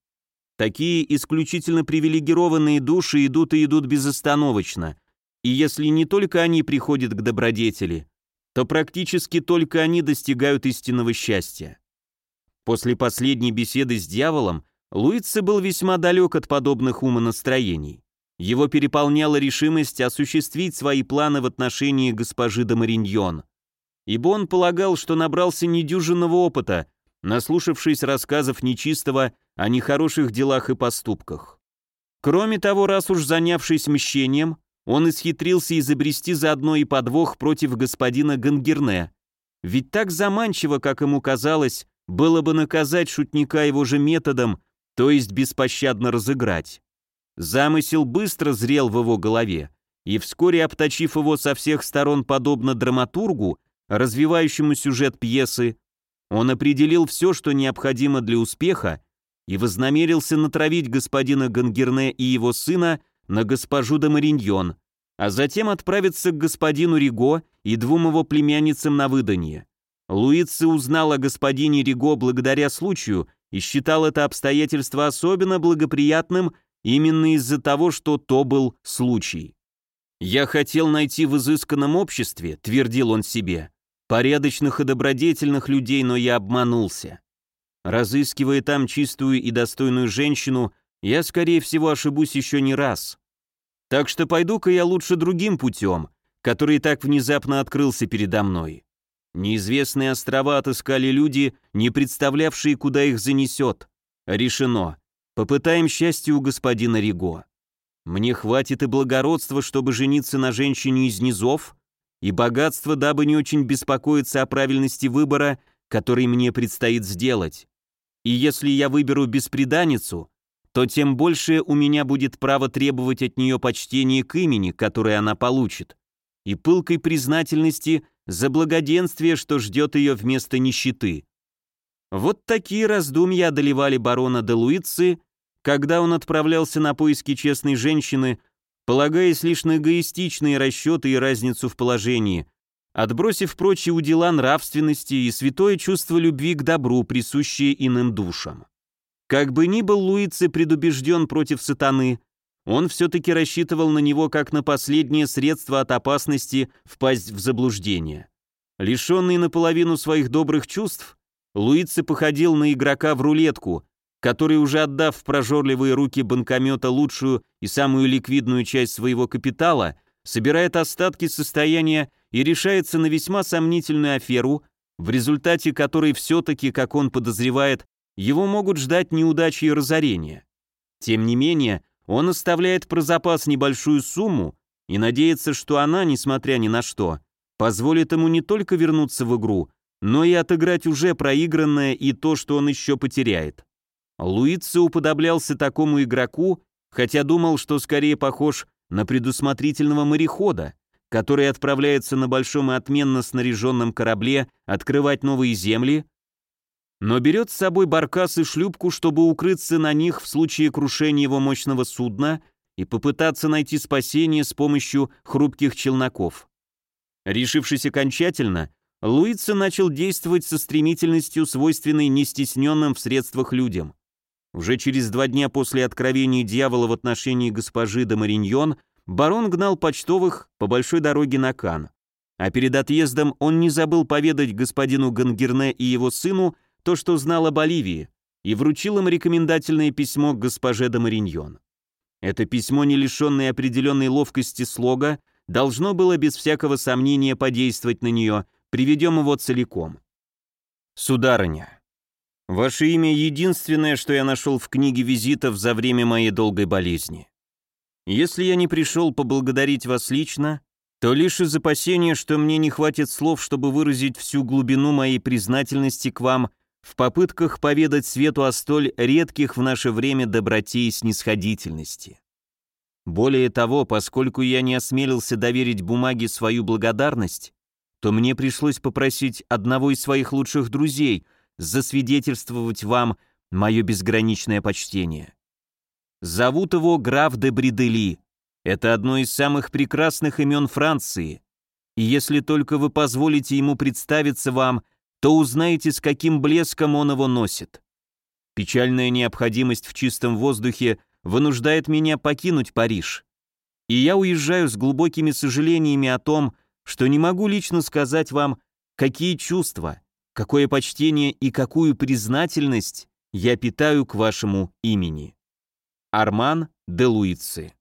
Такие исключительно привилегированные души идут и идут безостановочно, и если не только они приходят к добродетели, то практически только они достигают истинного счастья. После последней беседы с дьяволом Луице был весьма далек от подобных умонастроений. Его переполняла решимость осуществить свои планы в отношении госпожи де Мариньон, ибо он полагал, что набрался недюжинного опыта, наслушавшись рассказов нечистого о нехороших делах и поступках. Кроме того, раз уж занявшись мщением, он исхитрился изобрести заодно и подвох против господина Гангерне, ведь так заманчиво, как ему казалось, было бы наказать шутника его же методом, то есть беспощадно разыграть. Замысел быстро зрел в его голове, и вскоре, обточив его со всех сторон подобно драматургу, развивающему сюжет пьесы, он определил все, что необходимо для успеха, и вознамерился натравить господина Гангерне и его сына на госпожу де Мариньон, а затем отправиться к господину Риго и двум его племянницам на выданье. Луица узнал о господине Риго благодаря случаю и считал это обстоятельство особенно благоприятным именно из-за того, что то был случай. «Я хотел найти в изысканном обществе», — твердил он себе, «порядочных и добродетельных людей, но я обманулся. Разыскивая там чистую и достойную женщину, я, скорее всего, ошибусь еще не раз. Так что пойду-ка я лучше другим путем, который так внезапно открылся передо мной. Неизвестные острова отыскали люди, не представлявшие, куда их занесет. Решено. Попытаем счастье у господина Риго. Мне хватит и благородства, чтобы жениться на женщине из низов, и богатства, дабы не очень беспокоиться о правильности выбора, который мне предстоит сделать. И если я выберу беспреданницу, то тем больше у меня будет право требовать от нее почтения к имени, которое она получит, и пылкой признательности за благоденствие, что ждет ее вместо нищеты. Вот такие раздумья одолевали барона де Луицы, когда он отправлялся на поиски честной женщины, полагаясь лишь на эгоистичные расчеты и разницу в положении, отбросив прочие удела нравственности и святое чувство любви к добру, присущее иным душам. Как бы ни был Луице предубежден против сатаны, он все-таки рассчитывал на него как на последнее средство от опасности впасть в заблуждение. Лишенный наполовину своих добрых чувств, Луице походил на игрока в рулетку, который, уже отдав в прожорливые руки банкомета лучшую и самую ликвидную часть своего капитала, собирает остатки состояния и решается на весьма сомнительную аферу, в результате которой все-таки, как он подозревает, его могут ждать неудачи и разорения. Тем не менее, он оставляет про запас небольшую сумму и надеется, что она, несмотря ни на что, позволит ему не только вернуться в игру, но и отыграть уже проигранное и то, что он еще потеряет. Луици уподоблялся такому игроку, хотя думал, что скорее похож на предусмотрительного морехода, который отправляется на большом и отменно снаряженном корабле открывать новые земли, но берет с собой баркас и шлюпку, чтобы укрыться на них в случае крушения его мощного судна и попытаться найти спасение с помощью хрупких челноков. Решившись окончательно, Луица начал действовать со стремительностью, свойственной нестесненным в средствах людям. Уже через два дня после откровения дьявола в отношении госпожи де Мариньон барон гнал почтовых по большой дороге на Кан. А перед отъездом он не забыл поведать господину Гангерне и его сыну то, что знал об Оливии, и вручил им рекомендательное письмо к госпоже де Мариньон. Это письмо, не лишенное определенной ловкости слога, должно было без всякого сомнения подействовать на нее, приведем его целиком. «Сударыня, Ваше имя единственное, что я нашел в книге визитов за время моей долгой болезни. Если я не пришел поблагодарить вас лично, то лишь из опасения, что мне не хватит слов, чтобы выразить всю глубину моей признательности к вам в попытках поведать свету о столь редких в наше время доброте и снисходительности. Более того, поскольку я не осмелился доверить бумаге свою благодарность, то мне пришлось попросить одного из своих лучших друзей — засвидетельствовать вам мое безграничное почтение. Зовут его граф де Бридели. Это одно из самых прекрасных имен Франции. И если только вы позволите ему представиться вам, то узнаете, с каким блеском он его носит. Печальная необходимость в чистом воздухе вынуждает меня покинуть Париж. И я уезжаю с глубокими сожалениями о том, что не могу лично сказать вам, какие чувства, какое почтение и какую признательность я питаю к вашему имени. Арман де Луици